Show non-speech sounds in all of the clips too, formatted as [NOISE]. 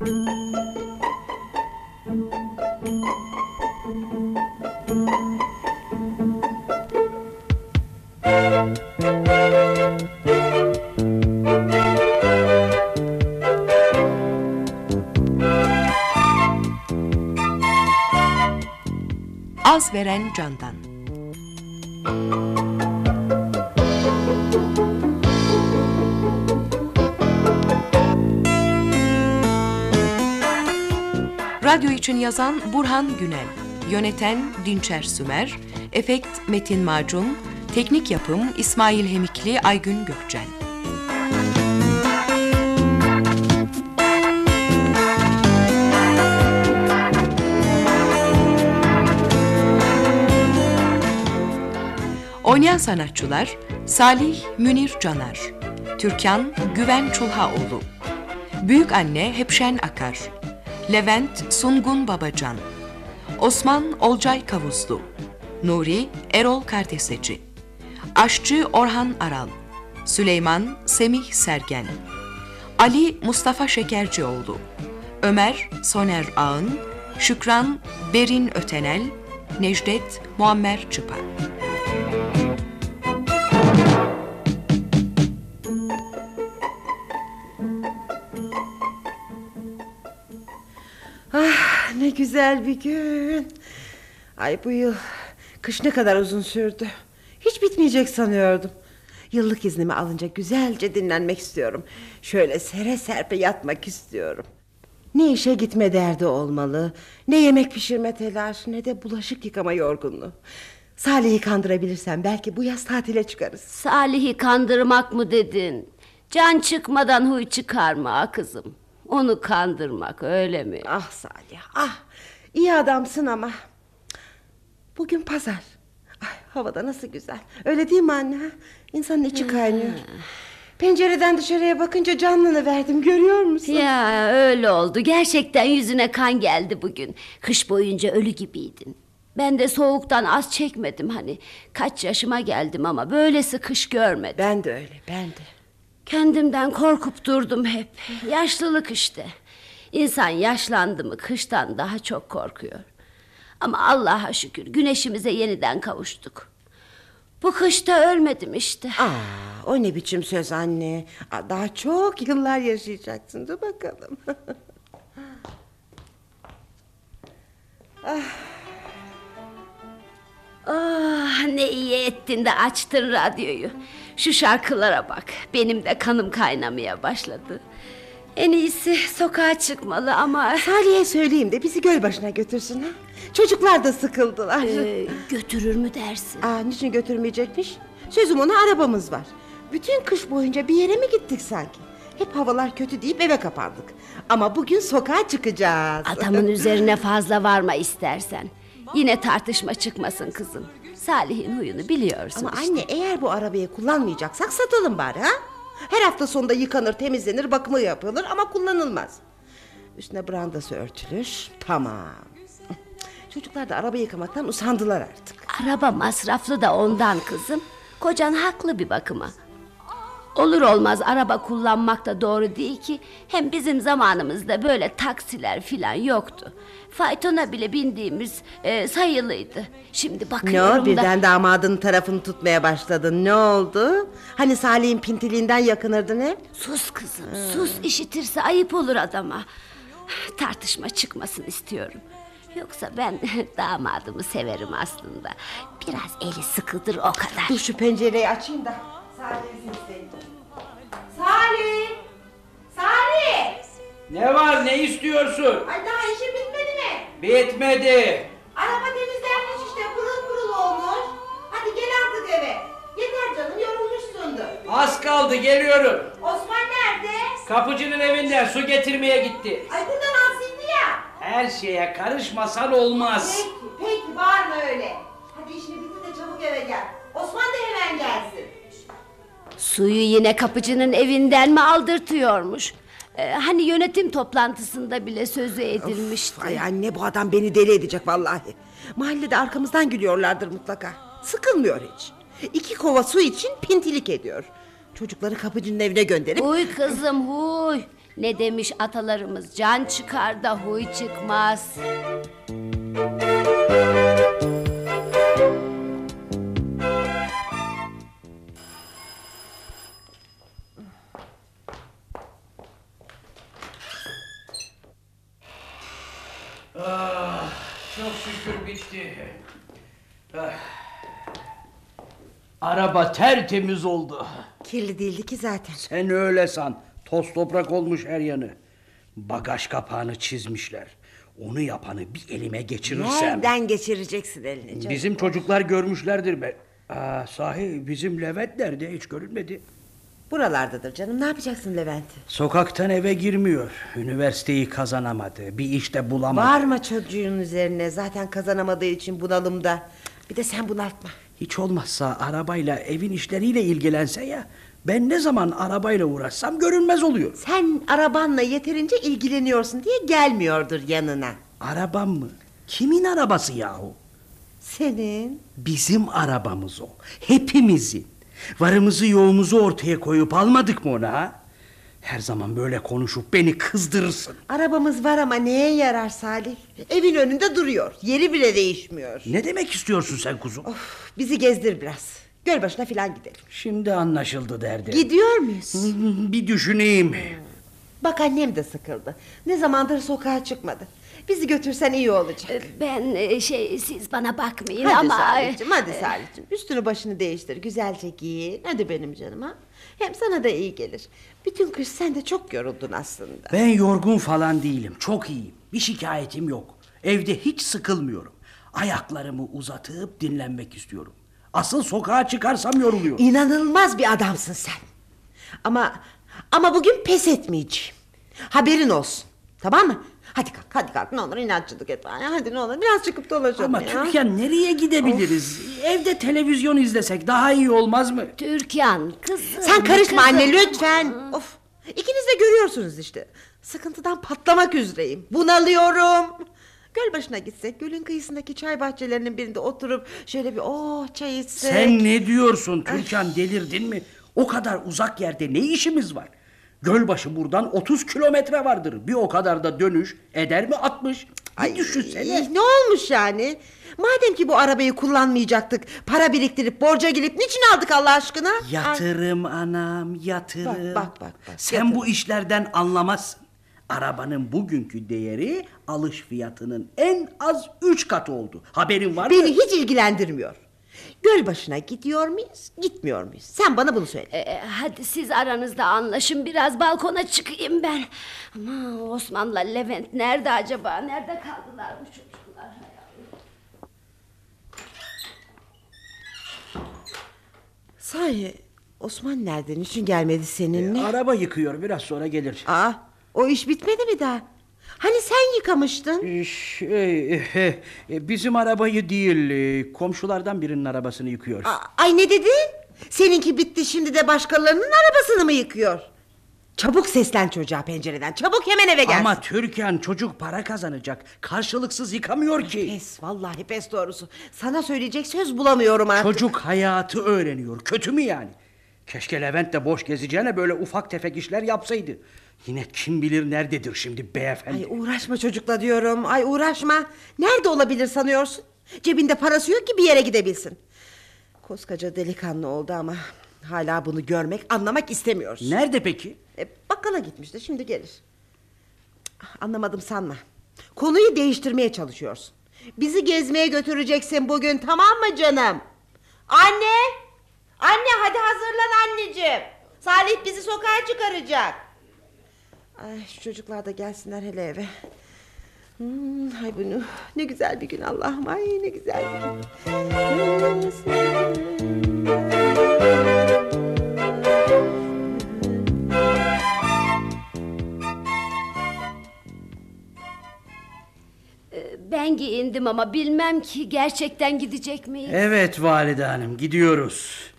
Az veren candan. Radyo için yazan Burhan Günel, yöneten Dinçer Sümer, efekt Metin Macun, teknik yapım İsmail Hemikli, Aygün Gökçen. Oynayan sanatçılar Salih Münir Canar, Türkan Güven Çulhaoğlu, Büyük Anne Hepşen Akar, Levent Sungun Babacan, Osman Olcay Kavuslu, Nuri Erol Kardeseci, Aşçı Orhan Aral, Süleyman Semih Sergen, Ali Mustafa Şekercioğlu, Ömer Soner Ağın, Şükran Berin Ötenel, Necdet Muammer Çıpa. Ne güzel bir gün. Ay bu yıl kış ne kadar uzun sürdü. Hiç bitmeyecek sanıyordum. Yıllık iznimi alınca güzelce dinlenmek istiyorum. Şöyle sere serpe yatmak istiyorum. Ne işe gitme derdi olmalı, ne yemek pişirme telaşı, ne de bulaşık yıkama yorgunluğu. Salih'i kandırabilirsem belki bu yaz tatile çıkarız. Salih'i kandırmak mı dedin? Can çıkmadan huy çıkarma kızım. Onu kandırmak öyle mi? Ah Salih, ah iyi adamsın ama. Bugün pazar. Ay, havada nasıl güzel. Öyle değil mi anne? ha? İnsanın içi kaynıyor. Pencereden dışarıya bakınca canlını verdim görüyor musun? Ya öyle oldu. Gerçekten yüzüne kan geldi bugün. Kış boyunca ölü gibiydin. Ben de soğuktan az çekmedim hani. Kaç yaşıma geldim ama böylesi kış görmedim. Ben de öyle ben de. Kendimden korkup durdum hep. Yaşlılık işte. İnsan yaşlandı mı kıştan daha çok korkuyor. Ama Allah'a şükür güneşimize yeniden kavuştuk. Bu kışta ölmedim işte. Aa, o ne biçim söz anne. Daha çok yıllar yaşayacaksın. Dur bakalım. [LAUGHS] Ah ne iyi ettin de açtın radyoyu. Şu şarkılara bak. Benim de kanım kaynamaya başladı. En iyisi sokağa çıkmalı ama... Salih'e söyleyeyim de bizi göl başına götürsün. Ha? Çocuklar da sıkıldılar. Ee, götürür mü dersin? Aa, niçin götürmeyecekmiş? Sözüm ona arabamız var. Bütün kış boyunca bir yere mi gittik sanki? Hep havalar kötü deyip eve kapandık. Ama bugün sokağa çıkacağız. Adamın [LAUGHS] üzerine fazla varma istersen. Yine tartışma çıkmasın kızım. Salih'in huyunu biliyorsun Ama işte. anne eğer bu arabayı kullanmayacaksak satalım bari ha? Her hafta sonunda yıkanır, temizlenir, bakımı yapılır ama kullanılmaz. Üstüne brandası örtülür. Tamam. Çocuklar da araba yıkamaktan usandılar artık. Araba masraflı da ondan kızım. Kocan haklı bir bakıma. Olur olmaz araba kullanmak da doğru değil ki. Hem bizim zamanımızda böyle taksiler filan yoktu. Faytona bile bindiğimiz e, sayılıydı. Şimdi Ne bakıyorum o da... birden damadın tarafını tutmaya başladın ne oldu? Hani Salih'in pintiliğinden yakınırdın hep? Sus kızım sus işitirse ayıp olur adama. Tartışma çıkmasın istiyorum. Yoksa ben [LAUGHS] damadımı severim aslında. Biraz eli sıkıdır o kadar. Dur şu pencereyi açayım da. Salih'in seni. Salih! Salih! Ne var ne istiyorsun? Ay daha işin bitmedi mi? Bitmedi. Araba temizlenmiş işte pırıl pırıl olmuş. Hadi gel artık eve. Yeter canım yorulmuşsundur. Az kaldı geliyorum. Osman nerede? Kapıcının evinden su getirmeye gitti. Ay buradan alsındı ya. Her şeye karışmasan olmaz. Peki peki bağırma öyle. Hadi işini bitir de çabuk eve gel. Osman da hemen gelsin. Suyu yine kapıcının evinden mi aldırtıyormuş? Ee, hani yönetim toplantısında bile sözü edilmişti. Ay anne bu adam beni deli edecek vallahi. Mahallede arkamızdan gülüyorlardır mutlaka. Sıkılmıyor hiç. İki kova su için pintilik ediyor. Çocukları kapıcının evine gönderip... Huy kızım huy. Ne demiş atalarımız can çıkar da huy çıkmaz. Ah, Araba tertemiz oldu. Kirli değildi ki zaten. Sen öyle san. Toz toprak olmuş her yanı. Bagaj kapağını çizmişler. Onu yapanı bir elime geçirirsem. Nereden geçireceksin elini canım? Bizim çocuklar görmüşlerdir be. Aa, sahi bizim Levent nerede hiç görünmedi. Buralardadır canım. Ne yapacaksın Levent'i? Sokaktan eve girmiyor. Üniversiteyi kazanamadı. Bir işte bulamadı. Bağırma çocuğun üzerine. Zaten kazanamadığı için bunalımda. Bir de sen bunaltma. Hiç olmazsa arabayla evin işleriyle ilgilense ya. Ben ne zaman arabayla uğraşsam görünmez oluyor. Sen arabanla yeterince ilgileniyorsun diye gelmiyordur yanına. Arabam mı? Kimin arabası yahu? Senin. Bizim arabamız o. Hepimizin. Varımızı yoğumuzu ortaya koyup almadık mı ona ha? Her zaman böyle konuşup beni kızdırırsın. Arabamız var ama neye yarar Salih? Evin önünde duruyor. Yeri bile değişmiyor. Ne demek istiyorsun sen kuzum? Of, bizi gezdir biraz. Göl başına falan gidelim. Şimdi anlaşıldı derdi. Gidiyor muyuz? Bir düşüneyim. Bak annem de sıkıldı. Ne zamandır sokağa çıkmadı. Bizi götürsen iyi olacak. Ee, Ben e, şey siz bana bakmayın Hadi ama... Salih'cim hadi e, Salih'cim. Üstünü başını değiştir. Güzelce giyin. Hadi benim canım ha. Hem sana da iyi gelir. Bütün kış sen de çok yoruldun aslında. Ben yorgun falan değilim. Çok iyiyim. Bir şikayetim yok. Evde hiç sıkılmıyorum. Ayaklarımı uzatıp dinlenmek istiyorum. Asıl sokağa çıkarsam yoruluyorum. İnanılmaz bir adamsın sen. Ama ama bugün pes etmeyeceğim. Haberin olsun. Tamam mı? Hadi kalk, hadi kalk. Ne olur inatçılık etme. Hadi ne olur biraz çıkıp dolaşalım Ama ya. Türkan nereye gidebiliriz? Evde televizyon izlesek daha iyi olmaz mı? Türkan kızım. Sen karışma kızım. anne lütfen. Of. İkiniz de görüyorsunuz işte. Sıkıntıdan patlamak üzereyim. Bunalıyorum. Göl başına gitsek, gölün kıyısındaki çay bahçelerinin birinde oturup şöyle bir oh çay içsek. Sen ne diyorsun Türkan delirdin mi? O kadar uzak yerde ne işimiz var? Gölbaşı buradan 30 kilometre vardır. Bir o kadar da dönüş eder mi 60? Bir düşünsene. Ne olmuş yani? Madem ki bu arabayı kullanmayacaktık, para biriktirip borca girip niçin aldık Allah aşkına? Ay, Yatırım anam yatırım. Bak, bak, bak, bak. Sen Yatırım. bu işlerden anlamazsın. Arabanın bugünkü değeri alış fiyatının en az üç katı oldu. Haberin var mı? Beni hiç ilgilendirmiyor. Göl başına gidiyor muyuz, gitmiyor muyuz? Sen bana bunu söyle. Ee, hadi siz aranızda anlaşın biraz balkona çıkayım ben. Ama Osman'la Levent nerede acaba? Nerede kaldılar bu çocuklar? Sahi Osman nerede? Niçin gelmedi seninle? Araba yıkıyor biraz sonra gelir. Aa, o iş bitmedi mi daha? Hani sen yıkamıştın? Şey, e, e, bizim arabayı değil e, komşulardan birinin arabasını yıkıyor. Aa, ay ne dedin? Seninki bitti şimdi de başkalarının arabasını mı yıkıyor? Çabuk seslen çocuğa pencereden. Çabuk hemen eve gelsin. Ama Türkan çocuk para kazanacak. Karşılıksız yıkamıyor ki. Pes vallahi pes doğrusu. Sana söyleyecek söz bulamıyorum artık. Çocuk hayatı öğreniyor. Kötü mü yani? Keşke Levent de boş gezeceğine böyle ufak tefek işler yapsaydı. Yine kim bilir nerededir şimdi beyefendi. Ay uğraşma çocukla diyorum. Ay uğraşma. Nerede olabilir sanıyorsun? Cebinde parası yok ki bir yere gidebilsin. Koskoca delikanlı oldu ama hala bunu görmek, anlamak istemiyorsun. Nerede peki? E, bakkala gitmişti şimdi gelir. Anlamadım sanma. Konuyu değiştirmeye çalışıyorsun. Bizi gezmeye götüreceksin bugün tamam mı canım? Anne! Anne hadi hazırlan anneciğim. Salih bizi sokağa çıkaracak. Ay şu çocuklar da gelsinler hele eve. Hmm, ay bunu ne güzel bir gün Allah'ım ay ne güzel bir gün. Ee, Ben giyindim ama bilmem ki gerçekten gidecek miyiz? Evet valide hanım gidiyoruz.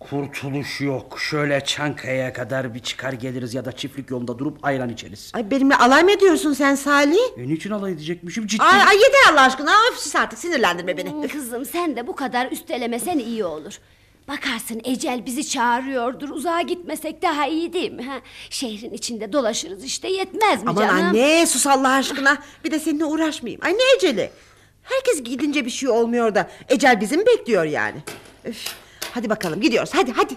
Kurtuluş yok. Şöyle Çankaya'ya kadar bir çıkar geliriz ya da çiftlik yolunda durup ayran içeriz. Ay benimle alay mı ediyorsun sen Salih? E niçin alay edecekmişim ciddi? Ay, ay yeter Allah aşkına. Öf sus artık sinirlendirme beni. Kızım sen de bu kadar üstelemesen iyi olur. Bakarsın ecel bizi çağırıyordur. Uzağa gitmesek daha iyi değil mi? Ha? Şehrin içinde dolaşırız işte yetmez mi Aman canım? anne sus Allah aşkına. Bir de seninle uğraşmayayım. Ay ne eceli. Herkes gidince bir şey olmuyor da ecel bizi mi bekliyor yani? Üf. Hadi bakalım gidiyoruz hadi hadi.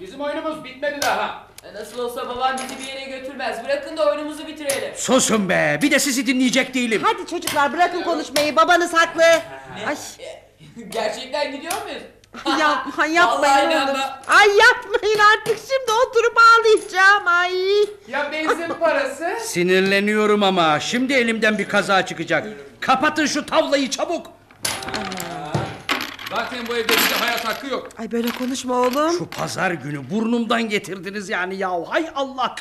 Bizim oyunumuz bitmedi daha. E, Nasıl olsa babam bizi bir yere götürmez. Bırakın da oyunumuzu bitirelim. Susun be bir de sizi dinleyecek değilim. Hadi çocuklar bırakın konuşmayı babanız haklı. Ay, Gerçekten gidiyor muyuz? [LAUGHS] yapma yapmayın oğlum. Ay yapmayın artık şimdi oturup ağlayacağım ay. Ya benzin parası? [LAUGHS] Sinirleniyorum ama şimdi elimden bir kaza çıkacak. Kapatın şu tavlayı çabuk. Zaten bu evde bize hayat hakkı yok. Ay böyle konuşma oğlum. Şu pazar günü burnumdan getirdiniz yani ya. Hay Allah.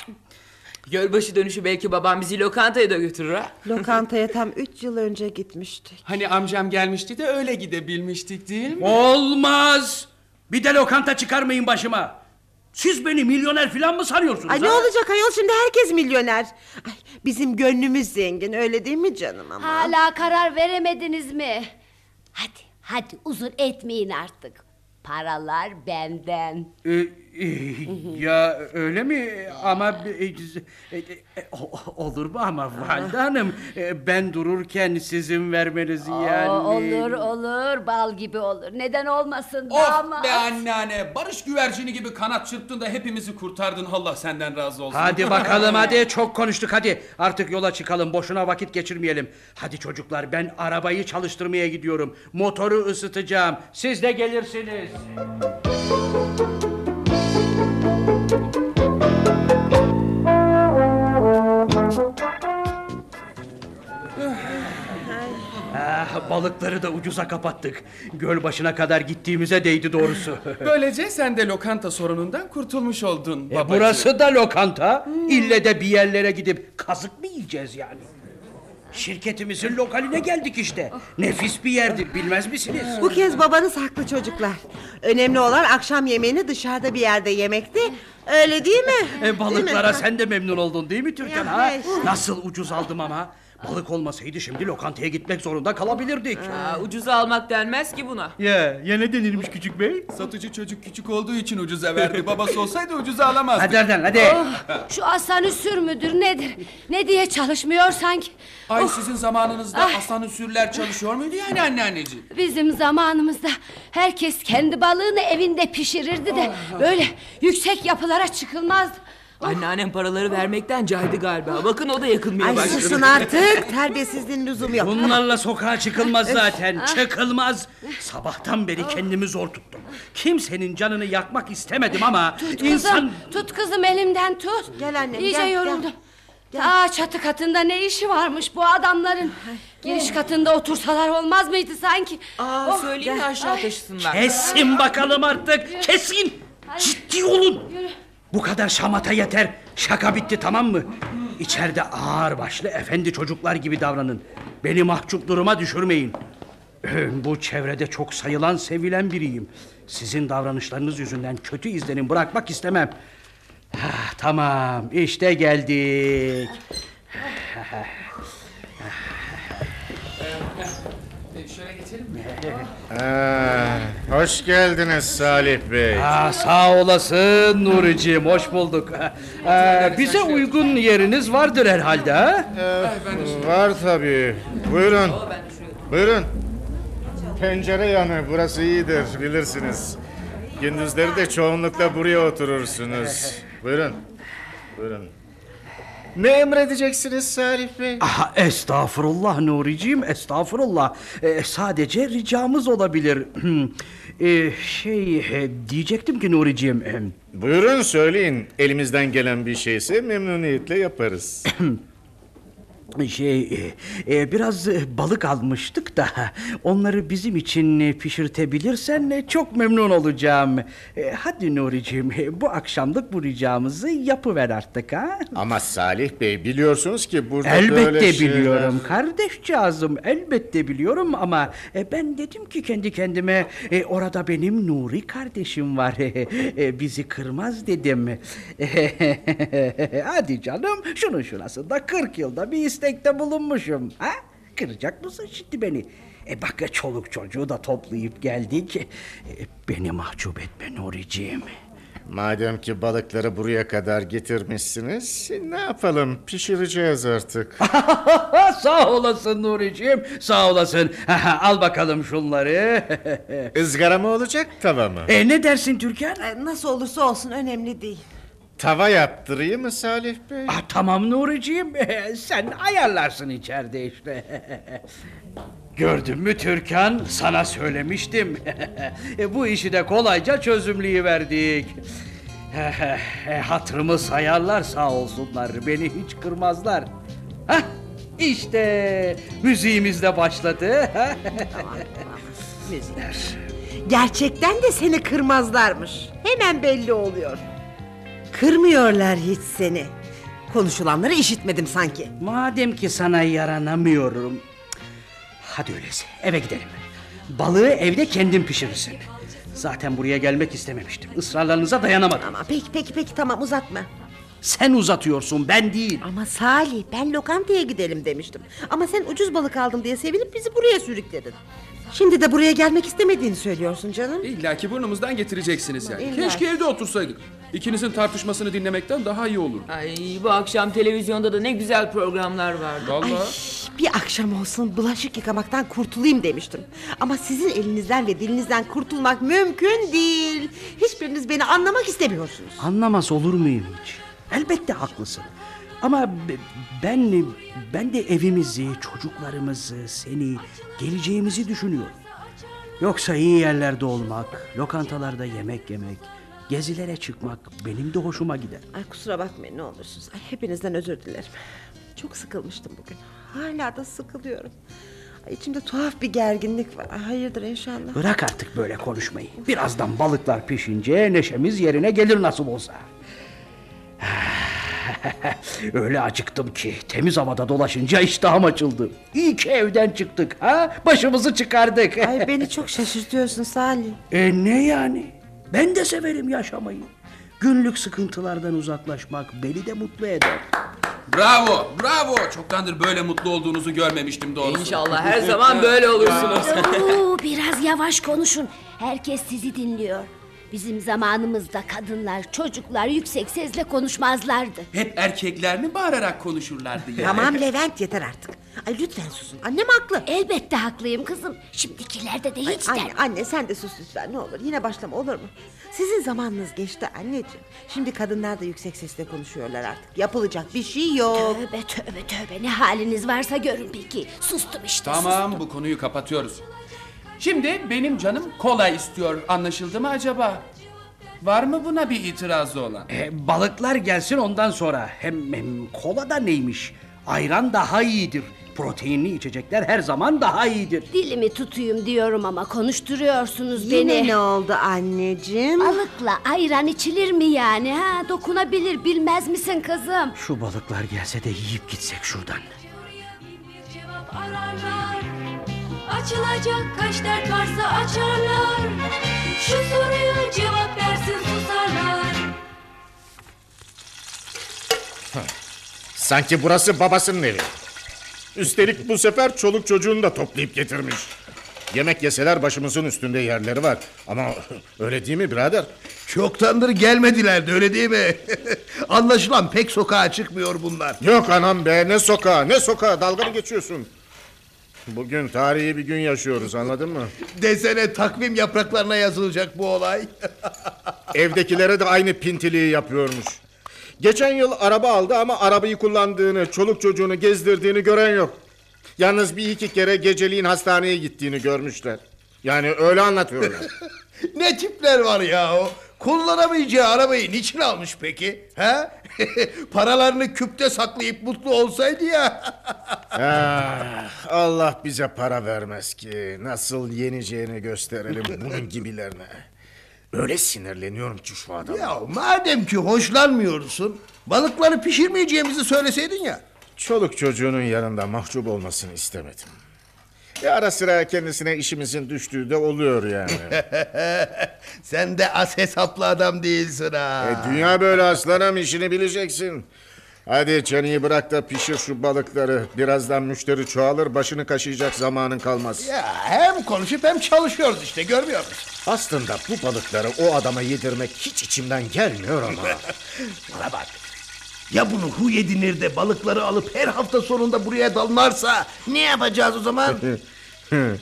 Gölbaşı dönüşü belki babam bizi lokantaya da götürür ha. Lokantaya tam üç yıl önce gitmiştik. Hani amcam gelmişti de öyle gidebilmiştik değil mi? Olmaz. Bir de lokanta çıkarmayın başıma. Siz beni milyoner falan mı sanıyorsunuz? Ay ha? ne olacak ayol şimdi herkes milyoner. Ay, bizim gönlümüz zengin öyle değil mi canım ama? Hala karar veremediniz mi? Hadi hadi uzun etmeyin artık. Paralar benden. Ee, ya öyle mi? Ama e, e, e, olur mu ama Valide Hanım? ben dururken sizin vermenizi yani. Olur olur bal gibi olur. Neden olmasın Of damat? be anneanne. Barış güvercini gibi kanat çırptın da hepimizi kurtardın. Allah senden razı olsun. Hadi [LAUGHS] bakalım hadi [LAUGHS] çok konuştuk hadi. Artık yola çıkalım boşuna vakit geçirmeyelim. Hadi çocuklar ben arabayı çalıştırmaya gidiyorum. Motoru ısıtacağım. Siz de gelirsiniz. Ah, balıkları da ucuza kapattık. Göl başına kadar gittiğimize değdi doğrusu. [LAUGHS] Böylece sen de lokanta sorunundan kurtulmuş oldun E, babacığım. burası da lokanta. İlle de bir yerlere gidip kazık mı yiyeceğiz yani? Şirketimizin lokaline geldik işte. Nefis bir yerdir bilmez misiniz? Bu kez babanız haklı çocuklar. Önemli olan akşam yemeğini dışarıda bir yerde yemekti. Öyle değil mi? E, Değil mi? balıklara sen de memnun oldun değil mi Türkan Ya, ha? Nasıl ucuz aldım ama. Balık olmasaydı şimdi lokantaya gitmek zorunda kalabilirdik. Aa, ucuza almak denmez ki buna. Ya, ya ne denirmiş küçük bey? Satıcı çocuk küçük olduğu için ucuza verdi. [LAUGHS] Babası olsaydı ucuza alamazdı. Hadi Erden hadi. Şu aslan üsür müdür nedir? Ne diye çalışmıyor sanki? Ay sizin zamanınızda aslan üsürler çalışıyor muydu yani anneanneciğim? Bizim zamanımızda herkes kendi balığını evinde pişirirdi de böyle yüksek yapılara çıkılmazdı. Anneannem paraları vermekten caydı galiba. Bakın o da yakılmaya Ay başladı. susun artık. Terbiyesizliğin lüzumu yok. Bunlarla sokağa çıkılmaz zaten. Çıkılmaz. Sabahtan beri kendimi zor tuttum. Kimsenin canını yakmak istemedim ama Tut insan... kızım, tut kızım elimden tut. Gel annem, İyice gel, yoruldum. gel. Ta çatı katında ne işi varmış bu adamların? Giriş katında otursalar olmaz mıydı sanki? Aa, Oh, söyleyin de aşağı taşısınlar. Kesin bakalım artık. Kesin. Ciddi olun. Bu kadar şamata yeter. Şaka bitti tamam mı? İçeride ağır başlı efendi çocuklar gibi davranın. Beni mahcup duruma düşürmeyin. Bu çevrede çok sayılan sevilen biriyim. Sizin davranışlarınız yüzünden kötü izlenim bırakmak istemem. Ha, tamam işte geldik. E, şöyle geçelim mi? Ee, hoş geldiniz Salih Bey. Aa, sağ olasın Nuri'ciğim hoş bulduk. Ee, bize uygun yeriniz vardır herhalde ha? Var tabii. Buyurun. Buyurun. Pencere yanı burası iyidir bilirsiniz. Gündüzleri de çoğunlukla buraya oturursunuz. [LAUGHS] Buyurun. Buyurun. Ne emredeceksiniz Salih Bey? Aha, estağfurullah Nuri'ciğim estağfurullah. Ee, sadece ricamız olabilir. [CLEARS THROAT] Ee, şey e, diyecektim ki Nuri'ciğim. e, Buyurun söyleyin. Elimizden gelen bir şeyse memnuniyetle yaparız. [CLEARS THROAT] Şey e, e, biraz e, balık almıştık da onları bizim için e, pişirtebilirsen e, çok memnun olacağım. E, hadi Nuri'ciğim e, bu akşamlık bu ricamızı yapıver artık ha. Ama Salih Bey biliyorsunuz ki burada Elbette böyle şeyler... biliyorum kardeşcağızım elbette biliyorum ama e, ben dedim ki kendi kendime e, orada benim Nuri kardeşim var [LAUGHS] E, bizi kırmaz dedim [LAUGHS] hadi canım şunun şurasında 40 yılda bir istekte bulunmuşum ha? Kıracak mısın şimdi beni? E bak ya çoluk çocuğu da toplayıp geldik. E, beni mahcup etme Nuri'ciğim. Madem ki balıkları buraya kadar getirmişsiniz, ne yapalım? Pişireceğiz artık. [LAUGHS] sağ olasın Nuri'ciğim, sağ olasın. Al bakalım şunları. [LAUGHS] Izgara mı olacak, tava mı? e, ne dersin Türkan? Ay, Nasıl olursa olsun önemli değil. Tava yaptırayım mı Salih Bey? Ah, tamam Nuri'ciğim, [LAUGHS] sen ayarlarsın içeride işte. [LAUGHS] Gördün mü Türkan? Sana söylemiştim. [LAUGHS] E, Bu işi de kolayca çözümleyiverdik. Hatırımı sayarlar sağ olsunlar. Beni hiç kırmazlar. Hah, işte müziğimiz de başladı. Müzik. Gerçekten de seni kırmazlarmış. Hemen belli oluyor. Kırmıyorlar hiç seni. Konuşulanları işitmedim sanki. Madem ki sana yaranamıyorum. Hadi öyleyse eve gidelim. Balığı evde kendin pişirirsin. Zaten buraya gelmek istememiştim. Israrlarınıza dayanamadım. Ama peki peki peki tamam uzatma. Sen uzatıyorsun ben değil. Ama Salih ben lokantaya gidelim demiştim. Ama sen ucuz balık aldım diye sevinip bizi buraya sürükledin. Şimdi de buraya gelmek istemediğini söylüyorsun canım. İlla ki burnumuzdan getireceksiniz yani. İlla. Keşke evde otursaydık. İkinizin tartışmasını dinlemekten daha iyi olur. Ay bu akşam televizyonda da ne güzel programlar vardı. Vallahi. Bir akşam olsun bulaşık yıkamaktan kurtulayım demiştim. Ama sizin elinizden ve dilinizden kurtulmak mümkün değil. Hiçbiriniz beni anlamak istemiyorsunuz. Anlamaz olur muyum hiç? Elbette haklısın. Ama ben ben de evimizi, çocuklarımızı, seni, geleceğimizi düşünüyorum. Yoksa iyi yerlerde olmak, lokantalarda yemek yemek, gezilere çıkmak benim de hoşuma gider. Ay kusura bakmayın ne olursunuz. Ay, hepinizden özür dilerim. Çok sıkılmıştım bugün. Hala da sıkılıyorum. Ay, içimde tuhaf bir gerginlik var. Ay, hayırdır inşallah. Bırak artık böyle konuşmayı. Birazdan balıklar pişince neşemiz yerine gelir nasıl olsa. [LAUGHS] Öyle acıktım ki temiz havada dolaşınca iştahım açıldı. İyi ki evden çıktık ha başımızı çıkardık. [LAUGHS] Ay beni çok şaşırtıyorsun Salih. E ne yani? Ben de severim yaşamayı. Günlük sıkıntılardan uzaklaşmak beni de mutlu eder. Bravo, bravo. Çoktandır böyle mutlu olduğunuzu görmemiştim doğrusu. İnşallah her zaman böyle olursunuz. Oo, biraz yavaş konuşun. Herkes sizi dinliyor. Bizim zamanımızda kadınlar, çocuklar yüksek sesle konuşmazlardı. Hep erkekler mi bağırarak konuşurlardı ya? Tamam Levent yeter artık. Ay lütfen susun. Annem haklı. Elbette haklıyım kızım. Şimdikilerde de Ay, hiç anne, de. anne sen de sus lütfen ne olur. Yine başlama olur mu? Sizin zamanınız geçti anneciğim. Şimdi kadınlar da yüksek sesle konuşuyorlar artık. Yapılacak bir şey yok. Tövbe tövbe tövbe ne haliniz varsa görün peki. Sustum işte Tamam bu konuyu kapatıyoruz. Şimdi benim canım kola istiyor. Anlaşıldı mı acaba? Var mı buna bir itirazı olan? E, balıklar gelsin ondan sonra. Hem, hem kola da neymiş? Ayran daha iyidir. Proteinli içecekler her zaman daha iyidir. Dilimi tutuyum diyorum ama konuşturuyorsunuz Yine beni. ne oldu anneciğim? Balıkla ayran içilir mi yani ha? Dokunabilir bilmez misin kızım? Şu balıklar gelse de yiyip gitsek şuradan. cevap ararlar Açılacak kaç dert varsa açarlar Şu soruya cevap versin susarlar Sanki burası babasının evi. Üstelik bu sefer çoluk çocuğunu da toplayıp getirmiş. Yemek yeseler başımızın üstünde yerleri var. Ama [LAUGHS] öyle değil mi birader? Çoktandır gelmediler de öyle değil mi? [LAUGHS] Anlaşılan pek sokağa çıkmıyor bunlar. Yok anam be ne sokağa ne sokağa dalga mı geçiyorsun? Bugün tarihi bir gün yaşıyoruz anladın mı? Desene takvim yapraklarına yazılacak bu olay. [LAUGHS] Evdekilere de aynı pintiliği yapıyormuş. Geçen yıl araba aldı ama arabayı kullandığını, çoluk çocuğunu gezdirdiğini gören yok. Yalnız bir iki kere geceliğin hastaneye gittiğini görmüşler. Yani öyle anlatıyorlar. [LAUGHS] ne tipler var ya o? Kullanamayacağı arabayı niçin almış peki? Ha? [LAUGHS] Paralarını küpte saklayıp mutlu olsaydı ya. [LAUGHS] Ah, Allah bize para vermez ki. Nasıl yeneceğini gösterelim bunun gibilerine. Öyle sinirleniyorum ki şu adama. ya madem ki hoşlanmıyorsun, balıkları pişirmeyeceğimizi söyleseydin ya. Çoluk çocuğunun yanında mahcup olmasını istemedim. E ara sıra kendisine işimizin düştüğü de oluyor yani. [LAUGHS] Sen de az hesaplı adam değilsin ha. E, dünya böyle aslanım işini bileceksin. Hadi çeneyi bırak da pişir şu balıkları. Birazdan müşteri çoğalır başını kaşıyacak zamanın kalmaz. Ya hem konuşup hem çalışıyoruz işte görmüyor musun? Aslında bu balıkları o adama yedirmek hiç içimden gelmiyor ama. [LAUGHS] Bana bak. Ya bunu hu edinir de balıkları alıp her hafta sonunda buraya dalmarsa ne yapacağız o zaman? [LAUGHS]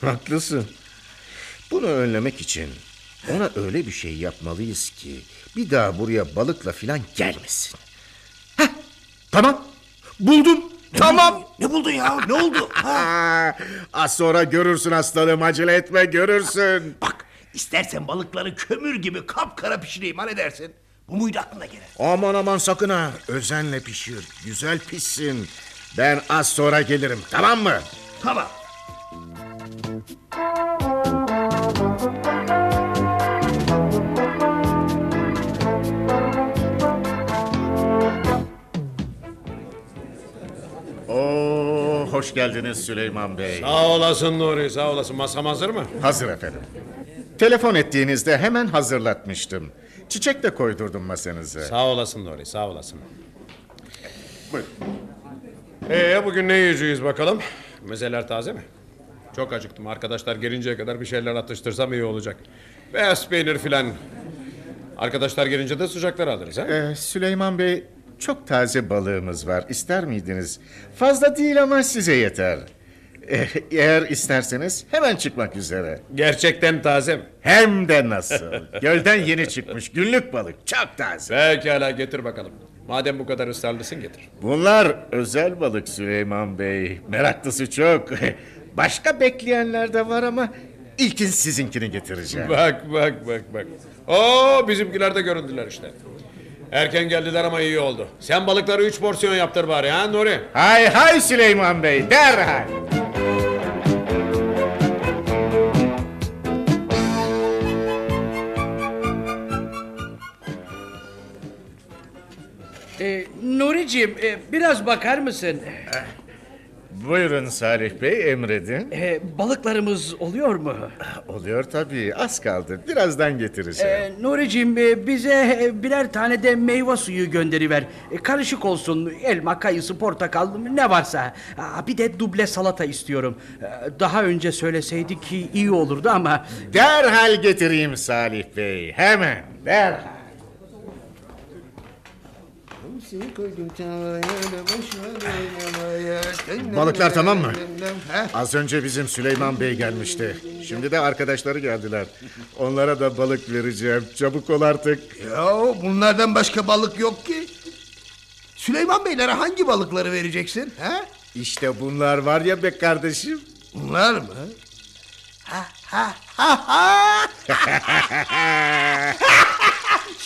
Haklısın. Bunu önlemek için ona öyle bir şey yapmalıyız ki bir daha buraya balıkla filan gelmesin. Heh, tamam. Buldum. Tamam. ne buldun ya? Ne oldu? Ha? [LAUGHS] Az sonra görürsün aslanım acele etme görürsün. Bak istersen balıkları kömür gibi kapkara pişireyim ha ne dersin? Bu muydu aklına gelen? Aman aman sakın ha. Özenle pişir. Güzel pişsin. Ben az sonra gelirim tamam mı? Tamam. Oo, hoş geldiniz Süleyman Bey. Sağ olasın Nuri, sağ olasın. Masam hazır mı? Hazır efendim. Telefon ettiğinizde hemen hazırlatmıştım. Çiçek de koydurdum masanıza. Sağ olasın Nuri, sağ olasın. Buyurun. Ee, bugün ne yiyeceğiz bakalım? Mezeler taze mi? Çok acıktım. Arkadaşlar gelinceye kadar bir şeyler atıştırsam iyi olacak. Beyaz peynir filan. Arkadaşlar gelince de sıcaklar alırız ha? Ee, Süleyman Bey, çok taze balığımız var. İster miydiniz? Fazla değil ama size yeter. Ee, eğer isterseniz hemen çıkmak üzere. Gerçekten taze mi? Hem de nasıl. Gölden yeni çıkmış günlük balık. Çok taze. Pekala getir bakalım. Madem bu kadar ısrarlısın getir. Bunlar özel balık Süleyman Bey. Meraklısı çok. [LAUGHS] Başka bekleyenler de var ama ilkin sizinkini getireceğim. Bak bak bak bak. Oo bizimkiler de göründüler işte. Erken geldiler ama iyi oldu. Sen balıkları üç porsiyon yaptır bari ha Nuri. Hay hay Süleyman Bey derhal. Ee, Nuri'ciğim e, biraz bakar mısın? Buyurun Salih Bey emredin. Ee, balıklarımız oluyor mu? Oluyor tabii az kaldı. Birazdan getireceğim. Ee, Nuri'ciğim e, bize e, birer tane de meyve suyu gönderiver. E, karışık olsun. Elma, kayısı, portakal ne varsa. Aa, bir de duble salata istiyorum. Ee, daha önce söyleseydik ki iyi olurdu ama... Derhal getireyim Salih Bey. Hemen derhal. Balıklar tamam mı? Ha? Az önce bizim Süleyman Bey gelmişti. Şimdi de arkadaşları geldiler. Onlara da balık vereceğim. Çabuk ol artık. Ya bunlardan başka balık yok ki. Süleyman Beylere hangi balıkları vereceksin? Ha? İşte bunlar var ya be kardeşim. Bunlar mı? Ha ha ha ha. [LAUGHS]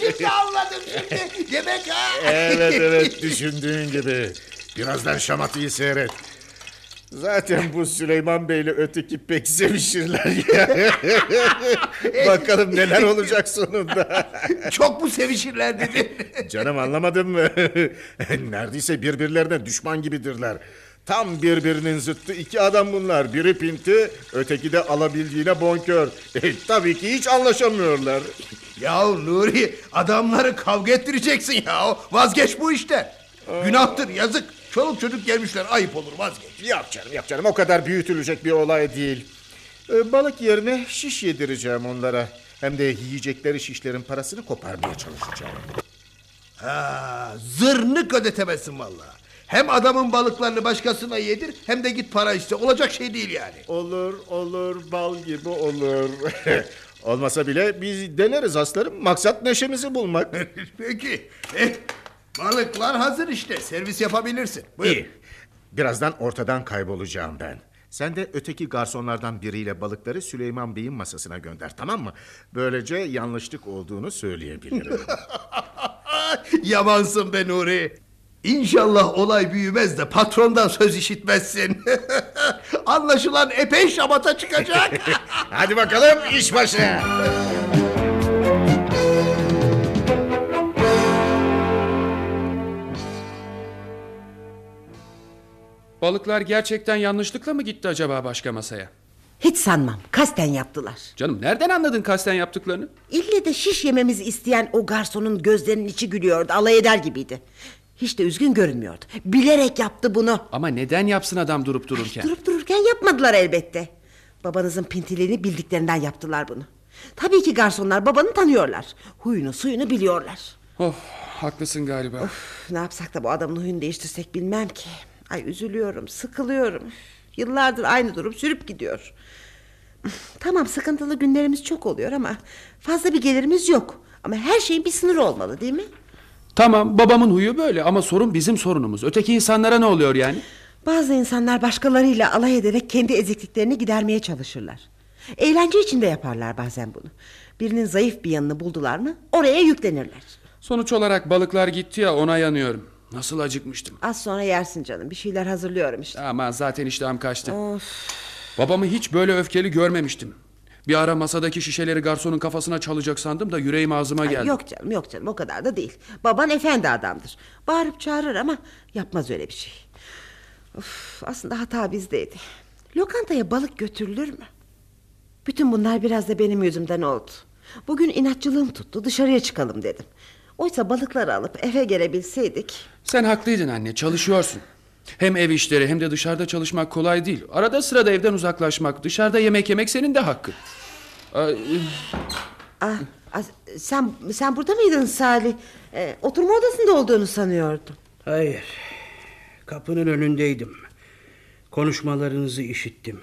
şimdi [LAUGHS] anladım şimdi. Demek ha. Evet evet [LAUGHS] düşündüğün gibi. Birazdan şamatıyı seyret. Zaten bu Süleyman Bey'le öteki pek sevişirler ya. [LAUGHS] Bakalım neler olacak sonunda. Çok mu sevişirler dedin? Canım anlamadın mı? Neredeyse birbirlerine düşman gibidirler. Tam birbirinin zıttı iki adam bunlar. Biri pinti, öteki de alabildiğine bonkör. E, tabii ki hiç anlaşamıyorlar. Ya Nuri adamları kavga ettireceksin ya. Vazgeç bu işte. Günahtır yazık. Çoluk çocuk gelmişler ayıp olur vazgeç. Yok canım yok canım o kadar büyütülecek bir olay değil. Ee, balık yerine şiş yedireceğim onlara. Hem de yiyecekleri şişlerin parasını koparmaya çalışacağım. Ha, zırnık ödetemezsin vallahi. Hem adamın balıklarını başkasına yedir hem de git para iste. Olacak şey değil yani. Olur olur bal gibi olur. [LAUGHS] Olmasa bile biz deneriz aslanım. Maksat neşemizi bulmak. [LAUGHS] Peki. Eh, balıklar hazır işte. Servis yapabilirsin. Buyur. İyi. Birazdan ortadan kaybolacağım ben. Sen de öteki garsonlardan biriyle balıkları Süleyman Bey'in masasına gönder tamam mı? Böylece yanlışlık olduğunu söyleyebilirim. [LAUGHS] Yamansın be Nuri. İnşallah olay büyümez de patrondan söz işitmezsin. [LAUGHS] Anlaşılan epey şamata çıkacak. [LAUGHS] Hadi bakalım iş başına. Balıklar gerçekten yanlışlıkla mı gitti acaba başka masaya? Hiç sanmam. Kasten yaptılar. Canım nereden anladın kasten yaptıklarını? İlle de şiş yememizi isteyen o garsonun gözlerinin içi gülüyordu. Alay eder gibiydi. Hiç de üzgün görünmüyordu. Bilerek yaptı bunu. Ama neden yapsın adam durup dururken? Durup dururken yapmadılar elbette. Babanızın pintiliğini bildiklerinden yaptılar bunu. Tabii ki garsonlar babanı tanıyorlar. Huyunu suyunu biliyorlar. Of haklısın galiba. Ne yapsak da bu adamın huyunu değiştirsek bilmem ki. Ay üzülüyorum, sıkılıyorum. Yıllardır aynı durum sürüp gidiyor. Tamam sıkıntılı günlerimiz çok oluyor ama fazla bir gelirimiz yok. Ama her şeyin bir sınırı olmalı değil mi? Tamam babamın huyu böyle ama sorun bizim sorunumuz. Öteki insanlara ne oluyor yani? Bazı insanlar başkalarıyla alay ederek kendi ezikliklerini gidermeye çalışırlar. Eğlence için de yaparlar bazen bunu. Birinin zayıf bir yanını buldular mı oraya yüklenirler. Sonuç olarak balıklar gitti ya ona yanıyorum. Nasıl acıkmıştım. Az sonra yersin canım bir şeyler hazırlıyorum işte. Aman zaten iştahım kaçtı. Of. Babamı hiç böyle öfkeli görmemiştim. Bir ara masadaki şişeleri garsonun kafasına çalacak sandım da yüreğim ağzıma Ay, geldi. yok canım yok canım o kadar da değil. Baban efendi adamdır. Bağırıp çağırır ama yapmaz öyle bir şey. Of, aslında hata bizdeydi. Lokantaya balık götürülür mü? Bütün bunlar biraz da benim yüzümden oldu. Bugün inatçılığım tuttu dışarıya çıkalım dedim. Oysa balıkları alıp eve gelebilseydik. Sen haklıydın anne çalışıyorsun. Hem ev işleri hem de dışarıda çalışmak kolay değil. Arada sırada evden uzaklaşmak, dışarıda yemek yemek senin de hakkın. Ay, Ah, ah, sen sen burada mıydın Salih? Ee, oturma odasında olduğunu sanıyordum. Hayır. Kapının önündeydim. Konuşmalarınızı işittim.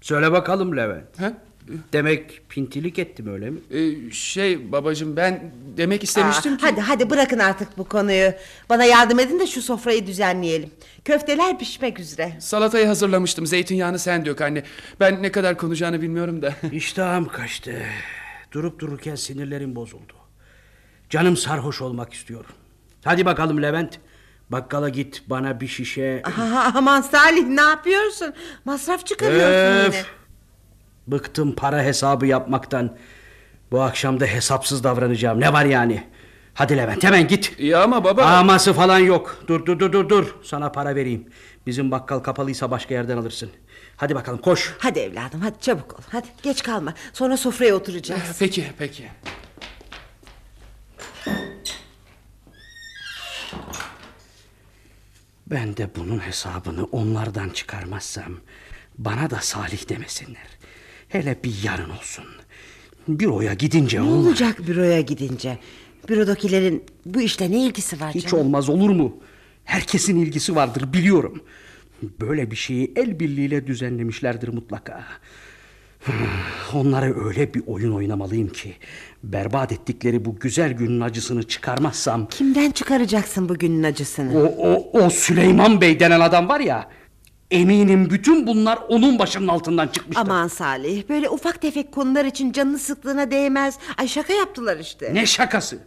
Söyle bakalım Levent. He? Demek pintilik ettim öyle mi? Ee, şey babacığım ben demek istemiştim Aa, ki... Hadi hadi bırakın artık bu konuyu. Bana yardım edin de şu sofrayı düzenleyelim. Köfteler pişmek üzere. Salatayı hazırlamıştım. Zeytinyağını sen dök anne. Ben ne kadar konuşacağını bilmiyorum da. [LAUGHS] İştahım kaçtı. Durup dururken sinirlerim bozuldu. Canım sarhoş olmak istiyor. Hadi bakalım Levent. Bakkala git bana bir şişe... Aha, aman Salih ne yapıyorsun? Masraf çıkarıyorsun yine. Bıktım para hesabı yapmaktan. Bu akşam da hesapsız davranacağım. Ne var yani? Hadi Levent hemen git. Ya ama baba... Aması falan yok. Dur dur dur dur dur. Sana para vereyim. Bizim bakkal kapalıysa başka yerden alırsın. Hadi bakalım koş. Hadi evladım hadi çabuk ol. Hadi geç kalma. Sonra sofraya oturacağız. Peki peki. Ben de bunun hesabını onlardan çıkarmazsam bana da Salih demesinler. Hele bir yarın olsun. Büroya gidince Ne onlar- olacak büroya gidince? Bürodakilerin bu işle ne ilgisi var Hiç canım? olmaz olur mu? Herkesin ilgisi vardır biliyorum. Böyle bir şeyi el birliğiyle düzenlemişlerdir mutlaka. [SIGHS] Onlara öyle bir oyun oynamalıyım ki berbat ettikleri bu güzel günün acısını çıkarmazsam Kimden çıkaracaksın bugünün acısını? o, o, o Süleyman Bey denen adam var ya eminim bütün bunlar onun başının altından çıkmıştır. Aman Salih böyle ufak tefek konular için canını sıktığına değmez. Ay şaka yaptılar işte. Ne şakası?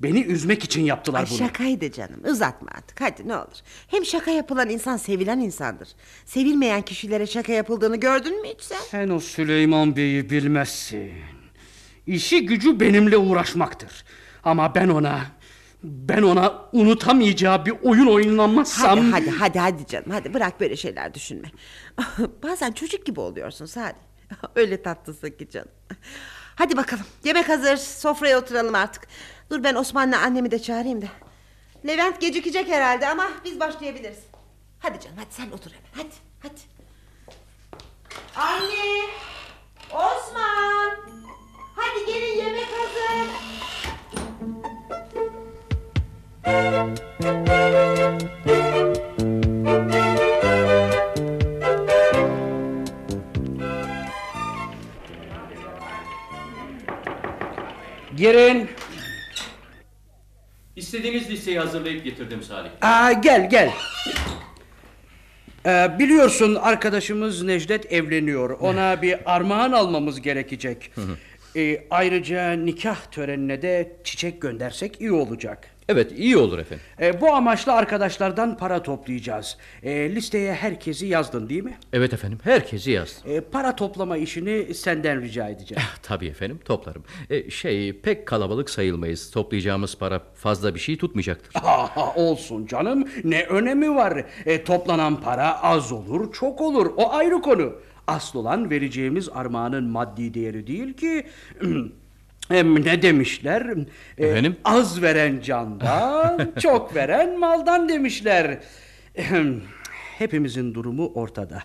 Beni üzmek için yaptılar Ay bunu. şakaydı canım uzatma artık hadi ne olur. Hem şaka yapılan insan sevilen insandır. Sevilmeyen kişilere şaka yapıldığını gördün mü hiç sen? Sen o Süleyman Bey'i bilmezsin. İşi gücü benimle uğraşmaktır. Ama ben ona, ben ona unutamayacağı bir oyun oynanmazsam... Hadi hadi hadi hadi canım hadi bırak böyle şeyler düşünme. [LAUGHS] Bazen çocuk gibi oluyorsun Salih. [LAUGHS] Öyle tatlısın ki canım. Hadi bakalım yemek hazır sofraya oturalım artık. Dur ben Osman'la annemi de çağırayım da. Levent gecikecek herhalde ama biz başlayabiliriz. Hadi canım hadi sen otur hemen hadi hadi. Anne! Osman! Hadi gelin yemek hazır. Girin. İstediğiniz listeyi hazırlayıp getirdim Salih. Aa, gel gel. Ee, biliyorsun arkadaşımız Necdet evleniyor. Ona bir armağan almamız gerekecek. Ee, ayrıca nikah törenine de çiçek göndersek iyi olacak. Evet iyi olur efendim. Ee, bu amaçla arkadaşlardan para toplayacağız. Ee, listeye herkesi yazdın değil mi? Evet efendim herkesi yaz. Ee, para toplama işini senden rica edeceğim. Tabii efendim toplarım. E, şey pek kalabalık sayılmayız. Toplayacağımız para fazla bir şey tutmayacaktır. Aha, olsun canım ne önemi var? E, toplanan para az olur çok olur o ayrı konu. Asıl olan vereceğimiz armağanın maddi değeri değil ki... [CLEARS THROAT] Hem ne demişler? Ee, Efendim? az veren candan, [LAUGHS] çok veren maldan demişler. Hepimizin durumu ortada.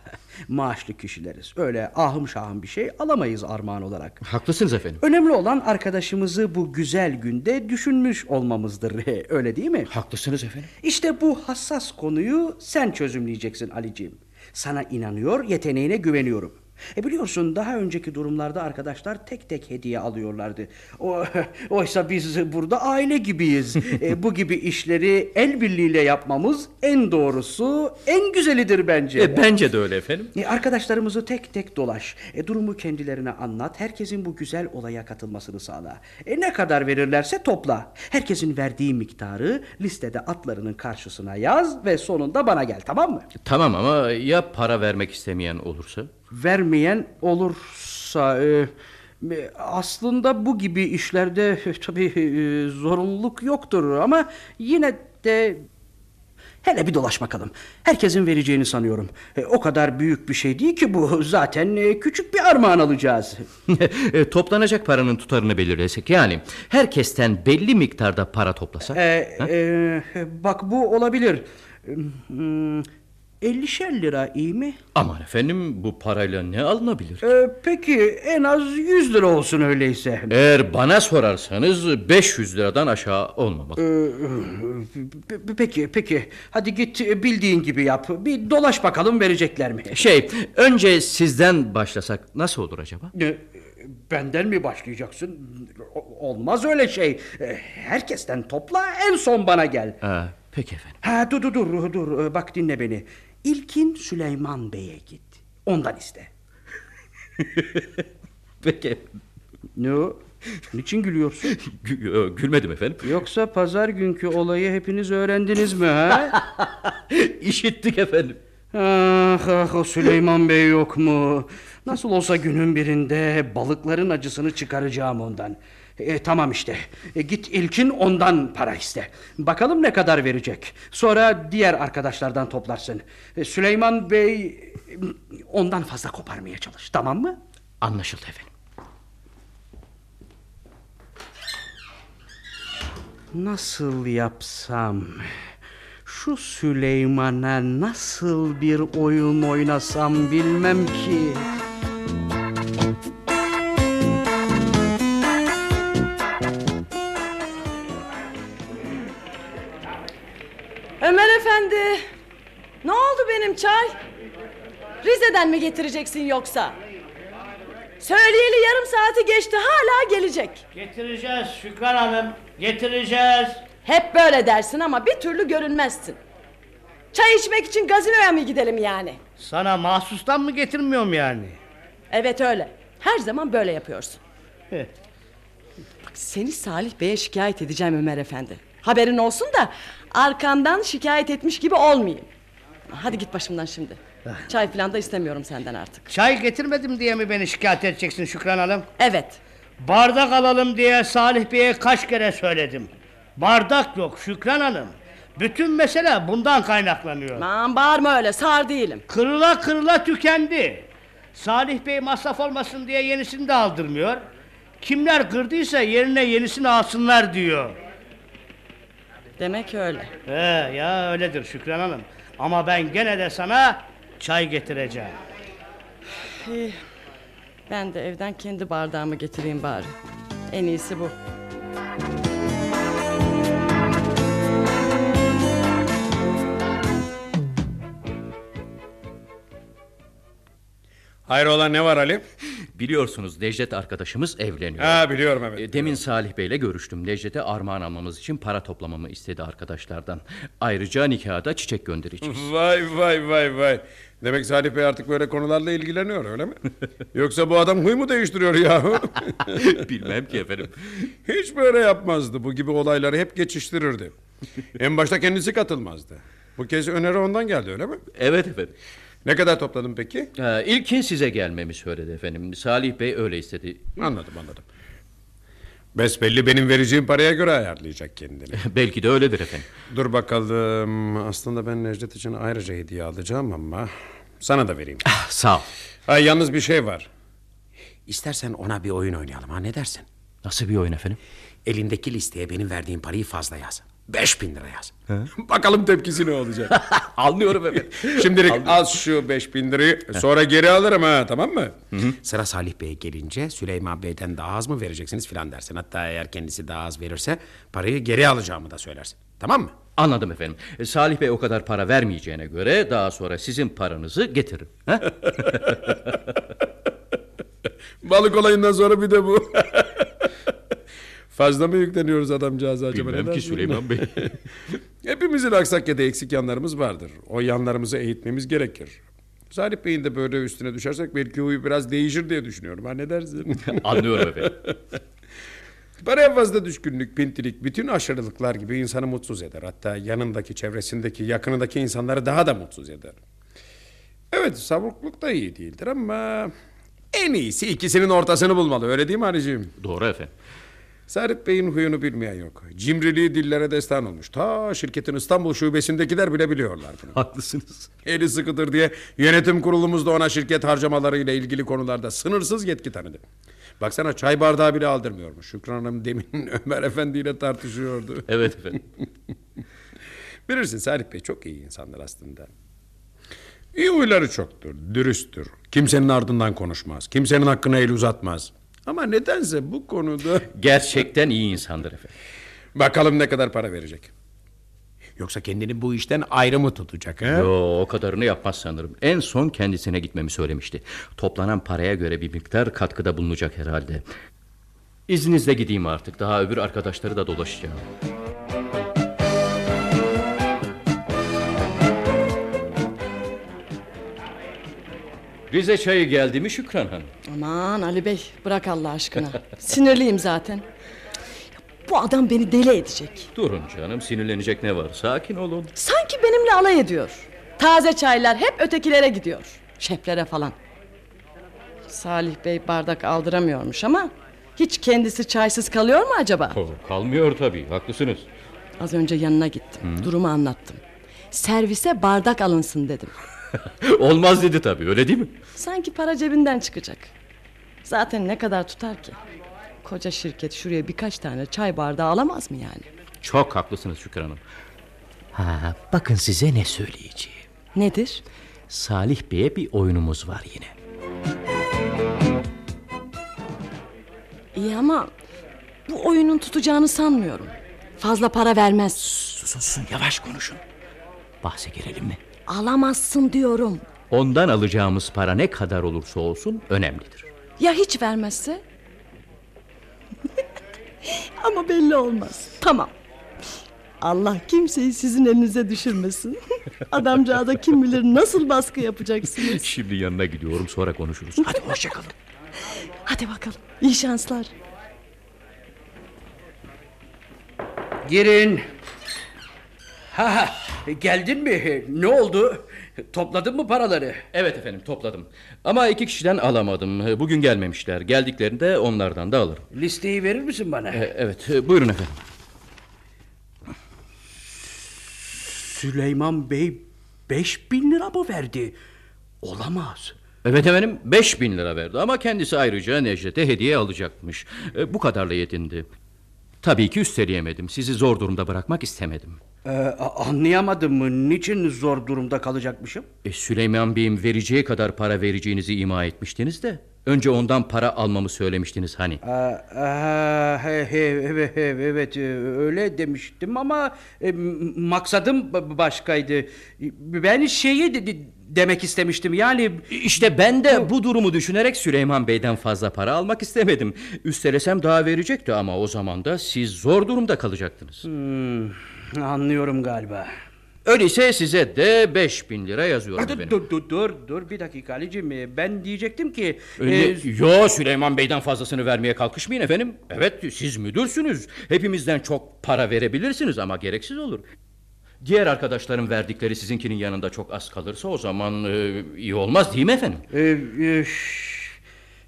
Maaşlı kişileriz. Öyle ahım şahım bir şey alamayız armağan olarak. Haklısınız efendim. Önemli olan arkadaşımızı bu güzel günde düşünmüş olmamızdır. [LAUGHS] Öyle değil mi? Haklısınız efendim. İşte bu hassas konuyu sen çözümleyeceksin Ali'ciğim. Sana inanıyor, yeteneğine güveniyorum. E biliyorsun daha önceki durumlarda arkadaşlar tek tek hediye alıyorlardı. O, [LAUGHS] oysa biz burada aile gibiyiz. E, bu gibi işleri el birliğiyle yapmamız en doğrusu, en güzelidir bence. E, bence de öyle efendim. E, arkadaşlarımızı tek tek dolaş. E, durumu kendilerine anlat. Herkesin bu güzel olaya katılmasını sağla. E, ne kadar verirlerse topla. Herkesin verdiği miktarı listede atlarının karşısına yaz ve sonunda bana gel tamam mı? Tamam ama ya para vermek istemeyen olursa? Vermeyen olursa... e, e, aslında bu gibi işlerde e, tabii e, zorunluluk yoktur ama yine de hele bir dolaş bakalım. Herkesin vereceğini sanıyorum. E, o kadar büyük bir şey değil ki bu. [LAUGHS] Zaten e, küçük bir armağan alacağız. [LAUGHS] E, Toplanacak paranın tutarını belirlesek yani herkesten belli miktarda para toplasak. E, e, bak bu olabilir. Hmm, 50'şer lira iyi mi? Aman efendim bu parayla ne alınabilir? E, peki en az 100 lira olsun öyleyse. Eğer bana sorarsanız 500 liradan aşağı olmamalı. Ee, Pe- Peki peki hadi git e, bildiğin gibi yap bir dolaş bakalım verecekler mi? Şey önce sizden başlasak nasıl olur acaba? E, Benden mi başlayacaksın? Olmaz öyle şey. E, Herkesten topla en son bana gel. Ha, peki efendim. Ha dur dur dur dur bak dinle beni. İlkin Süleyman Bey'e git. Ondan iste. [LAUGHS] Peki. Ne o? Niçin gülüyorsun? Gü- Gülmedim efendim. Yoksa pazar günkü olayı hepiniz öğrendiniz mi ha? [LAUGHS] İşittik efendim. Ah, ah o Süleyman Bey yok mu? Nasıl olsa günün birinde balıkların acısını çıkaracağım ondan. E, tamam işte. E, git ilkin ondan para iste. Bakalım ne kadar verecek. Sonra diğer arkadaşlardan toplarsın. E, Süleyman Bey ondan fazla koparmaya çalış. Tamam mı? Anlaşıldı efendim. Nasıl yapsam? Şu Süleyman'a nasıl bir oyun oynasam bilmem ki. Çay? Rize'den mi getireceksin yoksa? Söyleyeli yarım saati geçti hala gelecek. Getireceğiz Şükran Hanım. Getireceğiz. Hep böyle dersin ama bir türlü görünmezsin. Çay içmek için gazinoya mı gidelim yani? Sana mahsustan mı getirmiyorum yani? Evet öyle. Her zaman böyle yapıyorsun. Bak seni Salih Bey'e şikayet edeceğim Ömer Efendi. Haberin olsun da arkandan şikayet etmiş gibi olmayayım. Hadi git başımdan şimdi. Çay falan da istemiyorum senden artık. Çay getirmedim diye mi beni şikayet edeceksin Şükran Hanım? Evet. Bardak alalım diye Salih Bey'e kaç kere söyledim. Bardak yok Şükran Hanım. Bütün mesele bundan kaynaklanıyor. Aman bağırma öyle sağır değilim. Kırıla kırıla tükendi. Salih Bey masraf olmasın diye yenisini de aldırmıyor. Kimler kırdıysa yerine yenisini alsınlar diyor. Demek öyle. He ya öyledir Şükran Hanım. Ama ben gene de sana çay getireceğim. İyi. Ben de evden kendi bardağımı getireyim bari. En iyisi bu. Hayrola ne var Ali? Biliyorsunuz Necdet arkadaşımız evleniyor. Ha biliyorum evet. E, Demin Salih Bey'le görüştüm. Necdet'e armağan almamız için para toplamamı istedi arkadaşlardan. Ayrıca nikahda çiçek göndereceğiz. Vay vay vay vay. Demek Salih Bey artık böyle konularla ilgileniyor öyle mi? [LAUGHS] Yoksa bu adam huy mu değiştiriyor yahu? [LAUGHS] Bilmem ki efendim. Hiç böyle yapmazdı. Bu gibi olayları hep geçiştirirdi. En başta kendisi katılmazdı. Bu kez öneri ondan geldi öyle mi? Evet efendim. Ne kadar topladın peki? Ha, ilkin size gelmemi söyledi efendim. Salih Bey öyle istedi. Anladım anladım. Besbelli benim vereceğim paraya göre ayarlayacak kendini. [LAUGHS] Belki de öyledir efendim. Dur bakalım. Aslında ben Necdet için ayrıca hediye alacağım ama sana da vereyim. Sağ ol. Ha, yalnız bir şey var. İstersen ona bir oyun oynayalım ha ne dersin? Nasıl bir oyun efendim? Elindeki listeye benim verdiğim parayı fazla yaz. Beş bin lira yaz. [LAUGHS] Bakalım tepkisi ne olacak? [LAUGHS] Anlıyorum efendim. [LAUGHS] Şimdilik al şu beş bin lirayı sonra geri alırım ha tamam mı? Sıra Salih Bey'e gelince Süleyman Bey'den daha az mı vereceksiniz filan dersin. Hatta eğer kendisi daha az verirse parayı geri alacağımı da söylersin. Tamam mı? Anladım efendim. E, Salih Bey o kadar para vermeyeceğine göre daha sonra sizin paranızı getirir. Ha? Balık olayından sonra bir de bu. Fazla mı yükleniyoruz adamcağıza acaba? Bilmem ne ki? Süleyman Bey. [LAUGHS] Hepimizin aksak ya da eksik yanlarımız vardır. O yanlarımızı eğitmemiz gerekir. Salih Bey'in de böyle üstüne düşersek belki huyu biraz değişir diye düşünüyorum. Ha ne dersin? [LAUGHS] Anlıyorum efendim. [LAUGHS] Paraya fazla düşkünlük, pintilik, bütün aşırılıklar gibi insanı mutsuz eder. Hatta yanındaki, çevresindeki, yakınındaki insanları daha da mutsuz eder. Evet, savukluk da iyi değildir ama... En iyisi ikisinin ortasını bulmalı. Öyle değil mi anneciğim? Doğru efendim. Sarip Bey'in huyunu bilmeyen yok. Cimriliği dillere destan olmuş. Ta şirketin İstanbul şubesindekiler bile biliyorlar bunu. Haklısınız. Eli sıkıdır diye yönetim kurulumuz da ona şirket harcamalarıyla ilgili konularda sınırsız yetki tanıdı. Baksana çay bardağı bile aldırmıyormuş. Şükran Hanım demin [LAUGHS] Ömer Efendi ile tartışıyordu. Evet efendim. [LAUGHS] Bilirsin Salih Bey çok iyi insanlar aslında. İyi huyları çoktur, dürüsttür. Kimsenin ardından konuşmaz. Kimsenin hakkına el uzatmaz. Ama nedense bu konuda... Gerçekten iyi insandır efendim. Bakalım ne kadar para verecek. Yoksa kendini bu işten ayrı mı tutacak? He? Yo, o kadarını yapmaz sanırım. En son kendisine gitmemi söylemişti. Toplanan paraya göre bir miktar katkıda bulunacak herhalde. İzninizle gideyim artık. Daha öbür arkadaşları da dolaşacağım. Rize çayı geldi mi Şükran Hanım? Aman Ali Bey bırak Allah aşkına. [LAUGHS] Sinirliyim zaten. Bu adam beni deli edecek. Durun canım sinirlenecek ne var? Sakin olun. Sanki benimle alay ediyor. Taze çaylar hep ötekilere gidiyor. Şeflere falan. Salih Bey bardak aldıramıyormuş ama... ...hiç kendisi çaysız kalıyor mu acaba? Oh, kalmıyor tabii haklısınız. Az önce yanına gittim. Durumu anlattım. Servise bardak alınsın dedim. [LAUGHS] Olmaz dedi tabii öyle değil mi? Sanki para cebinden çıkacak. Zaten ne kadar tutar ki? Koca şirket şuraya birkaç tane çay bardağı alamaz mı yani? Çok haklısınız Şükran Hanım. Ha, bakın size ne söyleyeceğim. Nedir? Salih Bey'e bir oyunumuz var yine. İyi ama bu oyunun tutacağını sanmıyorum. Fazla para vermez. Susun susun yavaş konuşun. Bahse girelim mi? Alamazsın diyorum. Ondan alacağımız para ne kadar olursa olsun önemlidir. Ya hiç vermezse? [LAUGHS] Ama belli olmaz. Tamam. Allah kimseyi sizin elinize düşürmesin. [LAUGHS] Adamcağıza kim bilir nasıl baskı yapacaksınız. [LAUGHS] Şimdi yanına gidiyorum sonra konuşuruz. Hadi hoşçakalın. Hadi bakalım. İyi şanslar. Girin. Ha, geldin mi? Ne oldu? Topladın mı paraları? Evet efendim topladım. Ama iki kişiden alamadım. Bugün gelmemişler. Geldiklerinde onlardan da alırım. Listeyi verir misin bana? Ee, evet e, buyurun efendim. Süleyman Bey beş bin lira mı verdi? Olamaz. Evet efendim 5000 bin lira verdi ama kendisi ayrıca Necdet'e hediye alacakmış. E, bu kadarla yetindi. Tabii ki üsteleyemedim. Sizi zor durumda bırakmak istemedim. Ee, anlayamadım mı? Niçin zor durumda kalacakmışım? E, Süleyman Bey'in vereceği kadar para vereceğinizi ima etmiştiniz de. Önce ondan para almamı söylemiştiniz hani. He, evet, evet, öyle demiştim ama e, maksadım başkaydı. Ben şeyi demek istemiştim yani... İşte ben de bu durumu düşünerek Süleyman Bey'den fazla para almak istemedim. Üstelesem daha verecekti ama o zaman da siz zor durumda kalacaktınız. Hmm, anlıyorum galiba. Öyleyse size de 5000 lira yazıyorum Dur, efendim. dur, dur, dur, dur bir dakika Ali'cim. E, Ben diyecektim ki... Ne- e, Yo Süleyman Bey'den fazlasını vermeye kalkışmayın efendim. Evet siz müdürsünüz. Hepimizden çok para verebilirsiniz ama gereksiz olur. Diğer arkadaşların verdikleri sizinkinin yanında çok az kalırsa o zaman e, iyi olmaz değil mi efendim? e, e,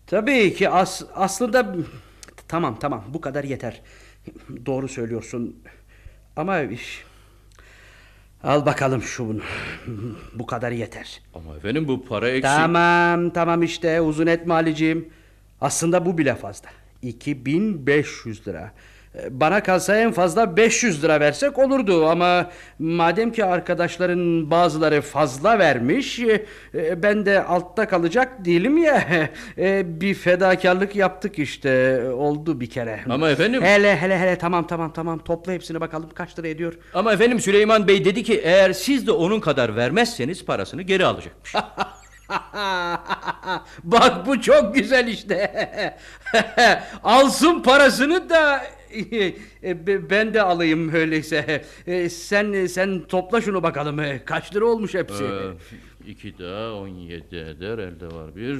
tabii ki as, aslında... Tamam tamam bu kadar yeter. Doğru söylüyorsun. Ama... Al bakalım şu bunu. Bu kadar yeter. Ama efendim bu para eksik. Tamam tamam işte uzun etme Ali'ciğim. Aslında bu bile fazla. 2500 lira. Bana kalsa en fazla 500 lira versek olurdu ama madem ki arkadaşların bazıları fazla vermiş e, e, ben de altta kalacak değilim ya [LAUGHS] E, bir fedakarlık yaptık işte oldu bir kere. Ama efendim- Hele hele hele tamam tamam tamam topla hepsini bakalım kaç lira ediyor. Ama efendim Süleyman Bey dedi ki eğer siz de onun kadar vermezseniz parasını geri alacakmış. [LAUGHS] Bak bu çok güzel işte. [LAUGHS] Alsın parasını da [LAUGHS] ben de alayım öyleyse. E, Sen sen topla şunu bakalım. E, Kaç lira olmuş hepsi? Ee, iki daha 17 eder elde var bir.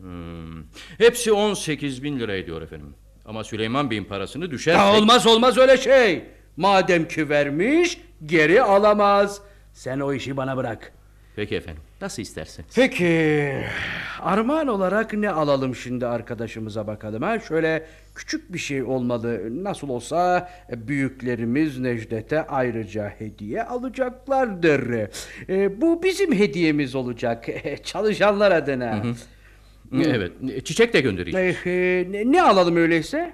Hmm. Hepsi 18 bin lira ediyor efendim. Ama Süleyman Bey'in parasını düşer. Ya olmaz olmaz öyle şey. Madem ki vermiş geri alamaz. Sen o işi bana bırak. Peki efendim. Nasıl isterseniz. Peki armağan olarak ne alalım şimdi arkadaşımıza bakalım ha? Şöyle küçük bir şey olmalı. Nasıl olsa büyüklerimiz Necdet'e ayrıca hediye alacaklardır. E, bu bizim hediyemiz olacak. [LAUGHS] Çalışanlar adına. Evet. Çiçek de göndereyim. E, e, ne, ne alalım öyleyse?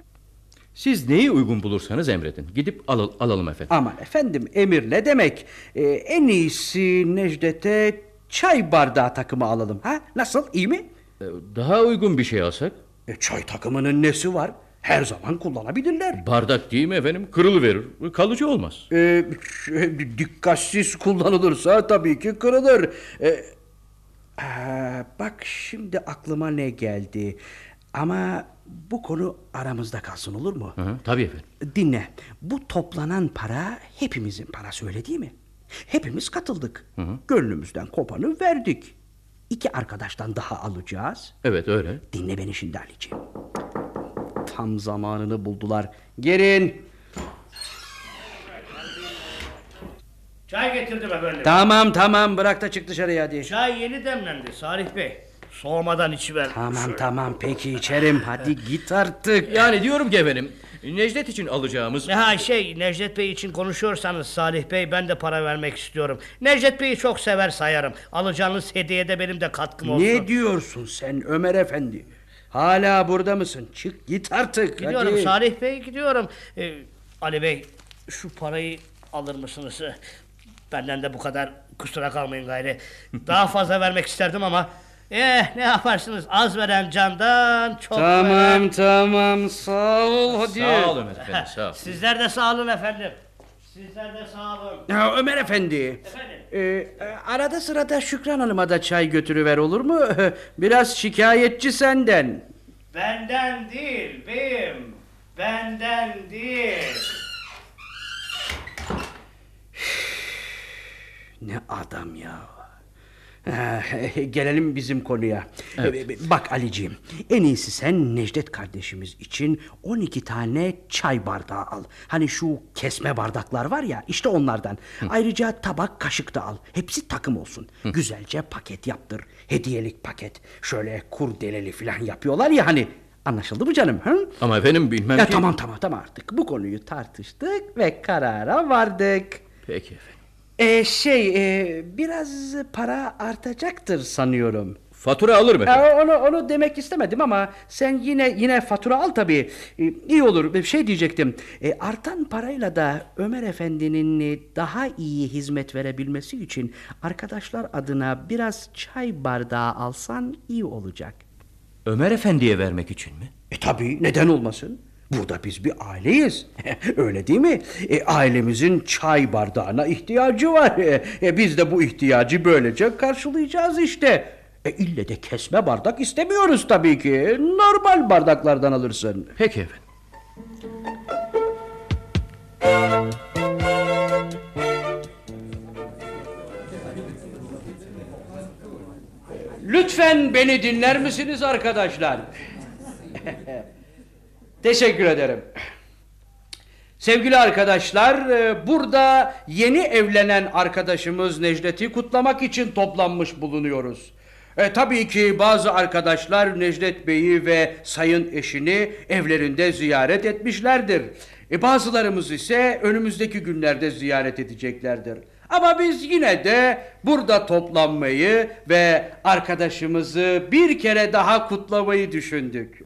Siz neyi uygun bulursanız emredin. Gidip al- alalım efendim. Aman efendim emir ne demek? E, en iyisi Necdet'e çay bardağı takımı alalım. Ha? Nasıl iyi mi? Ee, Daha uygun bir şey alsak? E, çay takımının nesi var? Her zaman kullanabilirler. Bardak değil mi efendim? Kırılıverir. Kalıcı olmaz. E, ş- dikkatsiz kullanılırsa tabii ki kırılır. E, aa, bak şimdi aklıma ne geldi. Ama bu konu aramızda kalsın olur mu? Hı hı, tabii efendim. Dinle. Bu toplanan para hepimizin parası öyle değil mi? Hepimiz katıldık. Gönlümüzden kopanı verdik. İki arkadaştan daha alacağız. Evet öyle. Dinle beni şimdi Ali'ciğim. Tam zamanını buldular. Gelin. Çay getirdim efendim. Tamam tamam bırak da çık dışarıya hadi. Çay yeni demlendi Salih Bey. Soğumadan içiver. Tamam tamam peki içerim. Hadi git artık. Yani diyorum ki efendim Necdet için alacağımız... Ha şey Necdet Bey için konuşuyorsanız Salih Bey ben de para vermek istiyorum. Necdet Bey'i çok sever sayarım. Alacağınız hediyede benim de katkım olsun. Ne diyorsun sen Ömer Efendi? Hala burada mısın? Çık git artık. Gidiyorum hadi. Salih Bey gidiyorum. Ee, Ali Bey şu parayı alır mısınız? Benden de bu kadar kusura kalmayın gayri. Daha fazla vermek isterdim ama eh ne yaparsınız az veren candan çok veren. Tamam tamam sağ ol hadi. Sağ olun [LAUGHS] efendim sağ olun. Sizler de sağ olun efendim. Sizler de sağ olun. Ya Ömer Efendi. e, e, arada sırada Şükran Hanım'a da çay götürüver olur mu? [LAUGHS] Biraz şikayetçi senden. Benden değil beyim. Benden değil. [SIGHS] Ne adam ya. Eh, Gelelim bizim konuya. Evet. Eh, Bak Aliciğim, en iyisi sen Necdet kardeşimiz için 12 tane çay bardağı al. Hani şu kesme bardaklar var ya, işte onlardan. Ayrıca tabak, kaşık da al. Hepsi takım olsun. Güzelce paket yaptır. Hediyelik paket. Şöyle kurdeleli falan yapıyorlar ya hani. Anlaşıldı mı canım? Hı? Ama efendim bilmem Ya ki... tamam tamam tamam artık. Bu konuyu tartıştık ve karara vardık. Peki efendim. Ee, şey e, biraz para artacaktır sanıyorum. Fatura alırım efendim. Ee, onu onu demek istemedim ama sen yine yine fatura al tabii. Ee, iyi olur. Bir şey diyecektim. Ee, artan parayla da Ömer Efendi'nin e, daha iyi hizmet verebilmesi için arkadaşlar adına biraz çay bardağı alsan iyi olacak. Ömer Efendi'ye vermek için mi? E tabii neden olmasın? Burada biz bir aileyiz. [LAUGHS] Öyle değil mi? E, ailemizin çay bardağına ihtiyacı var. E, e, biz de bu ihtiyacı böylece karşılayacağız işte. E, ille de kesme bardak istemiyoruz tabii ki. Normal bardaklardan alırsın. Peki efendim. Lütfen beni dinler misiniz arkadaşlar? Teşekkür ederim. Sevgili arkadaşlar, e, burada yeni evlenen arkadaşımız Necdet'i kutlamak için toplanmış bulunuyoruz. E, tabii ki bazı arkadaşlar Necdet Bey'i ve sayın eşini evlerinde ziyaret etmişlerdir. E, bazılarımız ise önümüzdeki günlerde ziyaret edeceklerdir. Ama biz yine de burada toplanmayı ve arkadaşımızı bir kere daha kutlamayı düşündük.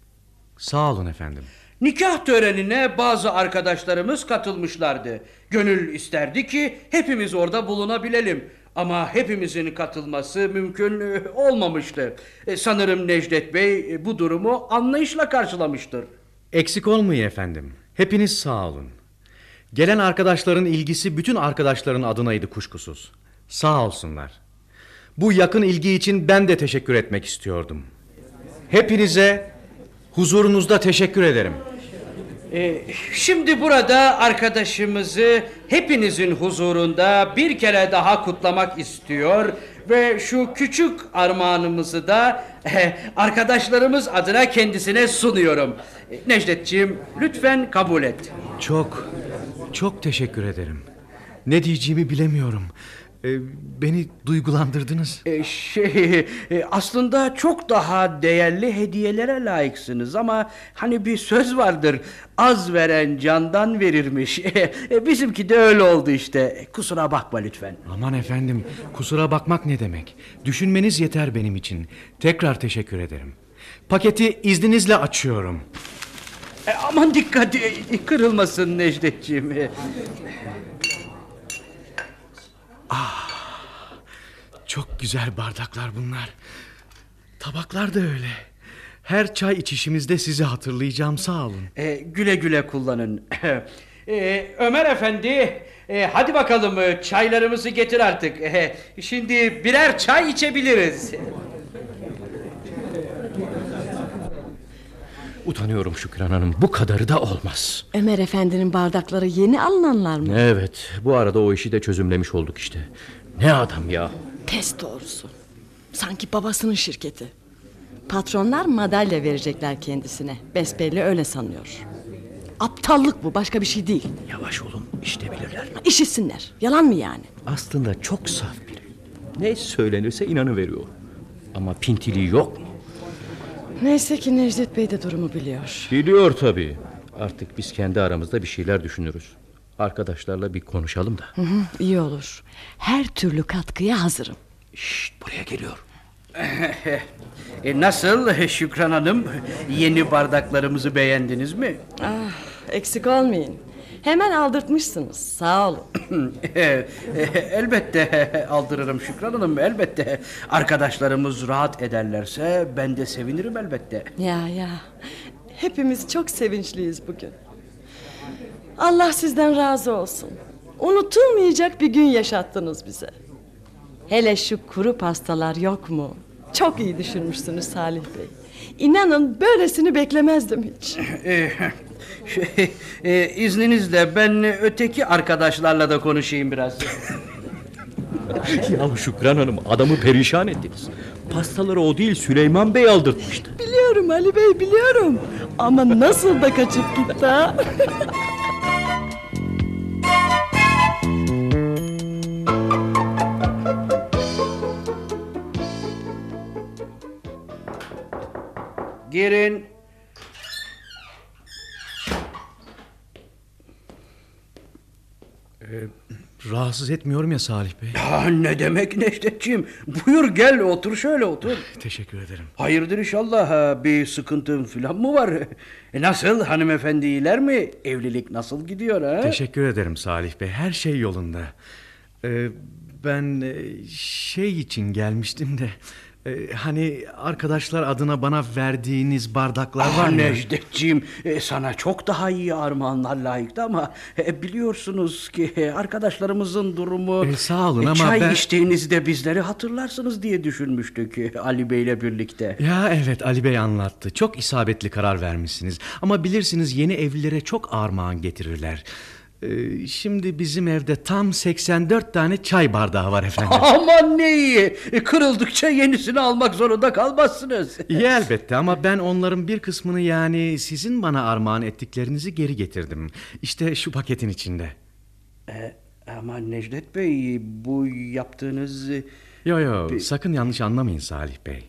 Sağ olun efendim. Nikah törenine bazı arkadaşlarımız katılmışlardı. Gönül isterdi ki hepimiz orada bulunabilelim. Ama hepimizin katılması mümkün e, olmamıştı. E, Sanırım Necdet Bey e, bu durumu anlayışla karşılamıştır. Eksik olmayın efendim. Hepiniz sağ olun. Gelen arkadaşların ilgisi bütün arkadaşların adınaydı kuşkusuz. Sağ olsunlar. Bu yakın ilgi için ben de teşekkür etmek istiyordum. Hepinize huzurunuzda teşekkür ederim. E, Şimdi burada arkadaşımızı hepinizin huzurunda bir kere daha kutlamak istiyor ve şu küçük armağanımızı da [LAUGHS] eh, arkadaşlarımız adına kendisine sunuyorum. Necdetciğim lütfen kabul et. Çok, çok teşekkür ederim. Ne diyeceğimi bilemiyorum. Ee, beni duygulandırdınız. E, şey e, aslında çok daha değerli hediyelere layıksınız ama hani bir söz vardır az veren candan verirmiş. [LAUGHS] E, Bizimki de öyle oldu işte. E, Kusura bakma lütfen. Aman efendim, kusura bakmak ne demek? Düşünmeniz yeter benim için. Tekrar teşekkür ederim. Paketi izninizle açıyorum. E, aman dikkat e, kırılmasın Necdetciğim. E, Çok güzel bardaklar bunlar. Tabaklar da öyle. Her çay içişimizde sizi hatırlayacağım sağ olun. e, güle güle kullanın. E, Ömer Efendi e, hadi bakalım e, çaylarımızı getir artık. E, şimdi birer çay içebiliriz. Utanıyorum Şükran Hanım. Bu kadarı da olmaz. Ömer Efendi'nin bardakları yeni alınanlar mı? Evet, bu arada o işi de çözümlemiş olduk işte. Ne adam ya. Pes doğrusu. Sanki babasının şirketi. Patronlar madalya verecekler kendisine. Besbelli öyle sanıyor. Aptallık bu başka bir şey değil. Yavaş olun işte bilirler. İşitsinler. Yalan mı yani? Aslında çok saf biri. Ne söylenirse inanıveriyor. Ama pintiliği yok mu? Neyse ki Necdet Bey de durumu biliyor. Biliyor tabii. Artık biz kendi aramızda bir şeyler düşünürüz. Arkadaşlarla bir konuşalım da. Hı hı, iyi olur. Her türlü katkıya hazırım. Şşt buraya geliyor. [LAUGHS] E, nasıl Şükran Hanım? Yeni bardaklarımızı beğendiniz mi? Ah, eksik olmayın. Hemen aldırtmışsınız. Sağ olun. [CLEARS THROAT] E, elbette aldırırım Şükran Hanım elbette. Arkadaşlarımız rahat ederlerse ben de sevinirim elbette. Ya ya. Hepimiz çok sevinçliyiz bugün. Allah sizden razı olsun. Unutulmayacak bir gün yaşattınız bize. Hele şu kuru pastalar yok mu? Çok iyi düşünmüşsünüz Salih Bey. İnanın böylesini beklemezdim hiç. [CLEARS THROAT] E, şey, e, izninizle ben öteki arkadaşlarla da konuşayım biraz. ya Şükran Hanım adamı perişan ettiniz. Pastaları o değil Süleyman Bey aldırtmıştı. Biliyorum Ali Bey biliyorum. Ama nasıl da kaçıp gitti ha? Girin. Rahatsız etmiyorum ya Salih Bey. Ya ne demek Necdetciğim? Buyur gel otur şöyle otur. Teşekkür ederim. Hayırdır inşallah ha, bir sıkıntın falan mı var? E, nasıl hanımefendi iyiler mi? Evlilik nasıl gidiyor ha? Teşekkür ederim Salih Bey. Her şey yolunda. Ee, ben e, şey için gelmiştim de... e, hani arkadaşlar adına bana verdiğiniz bardaklar Ah var mı? Necdetciğim e, sana çok daha iyi armağanlar layıktı ama e, biliyorsunuz ki e, arkadaşlarımızın durumu... E, sağ olun ama Çay ben- içtiğinizde bizleri hatırlarsınız diye düşünmüştük Ali Bey'le birlikte. Ya evet Ali Bey anlattı. Çok isabetli karar vermişsiniz. Ama bilirsiniz yeni evlilere çok armağan getirirler. Ee, şimdi bizim evde tam 84 tane çay bardağı var efendim. [LAUGHS] Aman ne iyi. E, Kırıldıkça yenisini almak zorunda kalmazsınız. İyi elbette ama ben onların bir kısmını yani sizin bana armağan ettiklerinizi geri getirdim. İşte şu paketin içinde. E, ama Necdet Bey bu yaptığınız... e, Yo yo Bir- sakın yanlış anlamayın Salih Bey.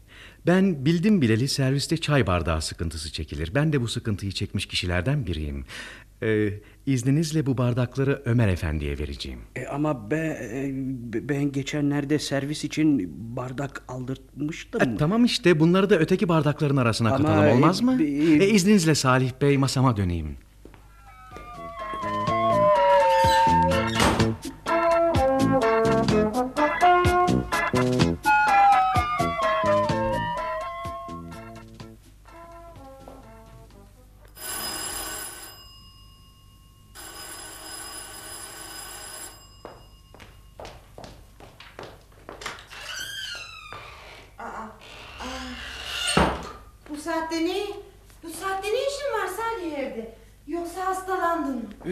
Ben bildim bileli serviste çay bardağı sıkıntısı çekilir. Ben de bu sıkıntıyı çekmiş kişilerden biriyim. Ee, izninizle bu bardakları Ömer Efendi'ye vereceğim. E, ama ben, ben geçenlerde servis için bardak aldırtmıştım. E, tamam işte bunları da öteki bardakların arasına Ama, katalım olmaz e, mı? e, E, izninizle Salih Bey masama döneyim.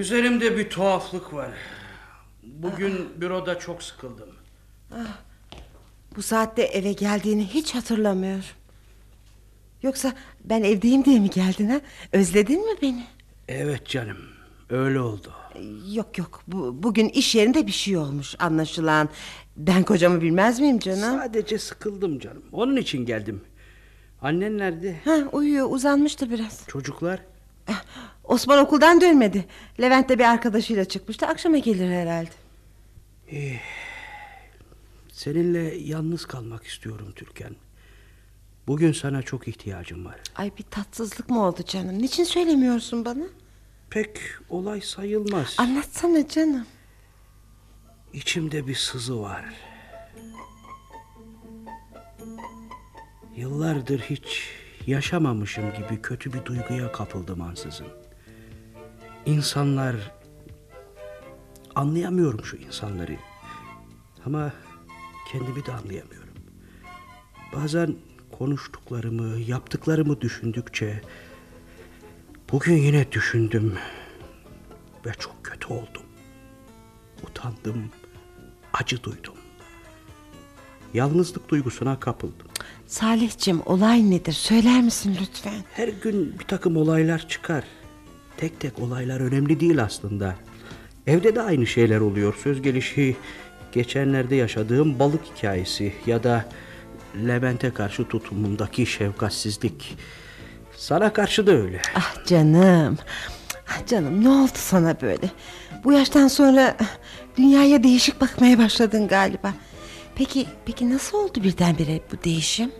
Üzerimde bir tuhaflık var. Bugün büroda çok sıkıldım. Ah, bu saatte eve geldiğini hiç hatırlamıyorum. Yoksa ben evdeyim diye mi geldin ha? Özledin mi beni? Evet canım, öyle oldu. Yok yok bu, bugün iş yerinde bir şey olmuş anlaşılan. Ben kocamı bilmez miyim canım? Sadece sıkıldım canım. Onun için geldim. Annen nerede? Ha, uyuyor uzanmıştı biraz. Çocuklar? Osman okuldan dönmedi. Levent de bir arkadaşıyla çıkmıştı. Akşama gelir herhalde. İyi. Seninle yalnız kalmak istiyorum Türkan. Bugün sana çok ihtiyacım var. Ay bir tatsızlık mı oldu canım? Niçin söylemiyorsun bana? Pek olay sayılmaz. Anlatsana canım. İçimde bir sızı var. Yıllardır hiç yaşamamışım gibi kötü bir duyguya kapıldım ansızın. İnsanlar... Anlayamıyorum şu insanları. Ama kendimi de anlayamıyorum. Bazen konuştuklarımı, yaptıklarımı düşündükçe... Bugün yine düşündüm ve çok kötü oldum. Utandım, acı duydum. Yalnızlık duygusuna kapıldım. Salihçim olay nedir? Söyler misin lütfen? Her gün bir takım olaylar çıkar. Tek tek olaylar önemli değil aslında. Evde de aynı şeyler oluyor. Söz gelişi geçenlerde yaşadığım balık hikayesi ya da Levent'e karşı tutumumdaki şefkatsizlik. Sana karşı da öyle. Ah canım. Ah canım ne oldu sana böyle? Bu yaştan sonra dünyaya değişik bakmaya başladın galiba. Peki peki nasıl oldu birdenbire bu değişim?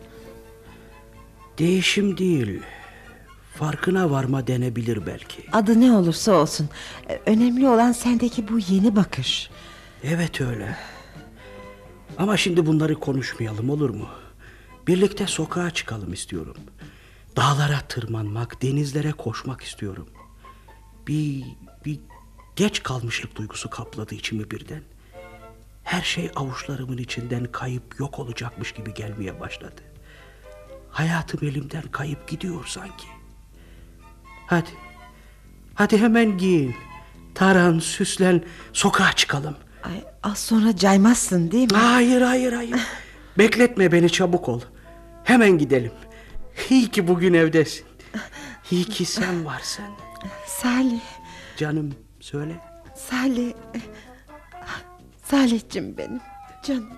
Değişim değil. Farkına varma denebilir belki. Adı ne olursa olsun. e, Önemli olan sendeki bu yeni bakış. Evet öyle. Ama şimdi bunları konuşmayalım olur mu? Birlikte sokağa çıkalım istiyorum. Dağlara tırmanmak, denizlere koşmak istiyorum. Bir, bir geç kalmışlık duygusu kapladı içimi birden. Her şey avuçlarımın içinden kayıp yok olacakmış gibi gelmeye başladı. Hayatım elimden kayıp gidiyor sanki. Hadi, hadi hemen giyin. Taran, süslen, sokağa çıkalım. Ay, az sonra caymazsın değil mi? Hayır hayır hayır. Bekletme beni çabuk ol. Hemen gidelim. İyi ki bugün evdesin. İyi ki sen varsın. Salih, Canım söyle. Salih. Salihçim benim. Canım.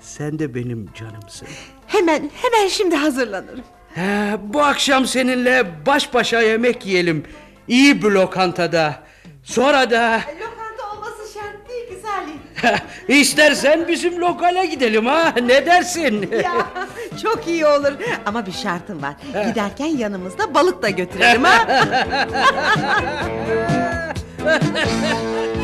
Sen de benim canımsın. Hemen hemen şimdi hazırlanırım. He, bu akşam seninle baş başa yemek yiyelim. İyi bir lokantada. Sonra da Lokanta olması şart değil ki Salih. [LAUGHS] istersen bizim lokale gidelim ha. Ne dersin? Ya çok iyi olur ama bir şartım var. Giderken yanımızda balık da götürelim ha. [LAUGHS]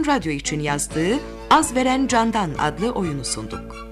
Günel'in radyo için yazdığı Az Veren Candan adlı oyunu sunduk.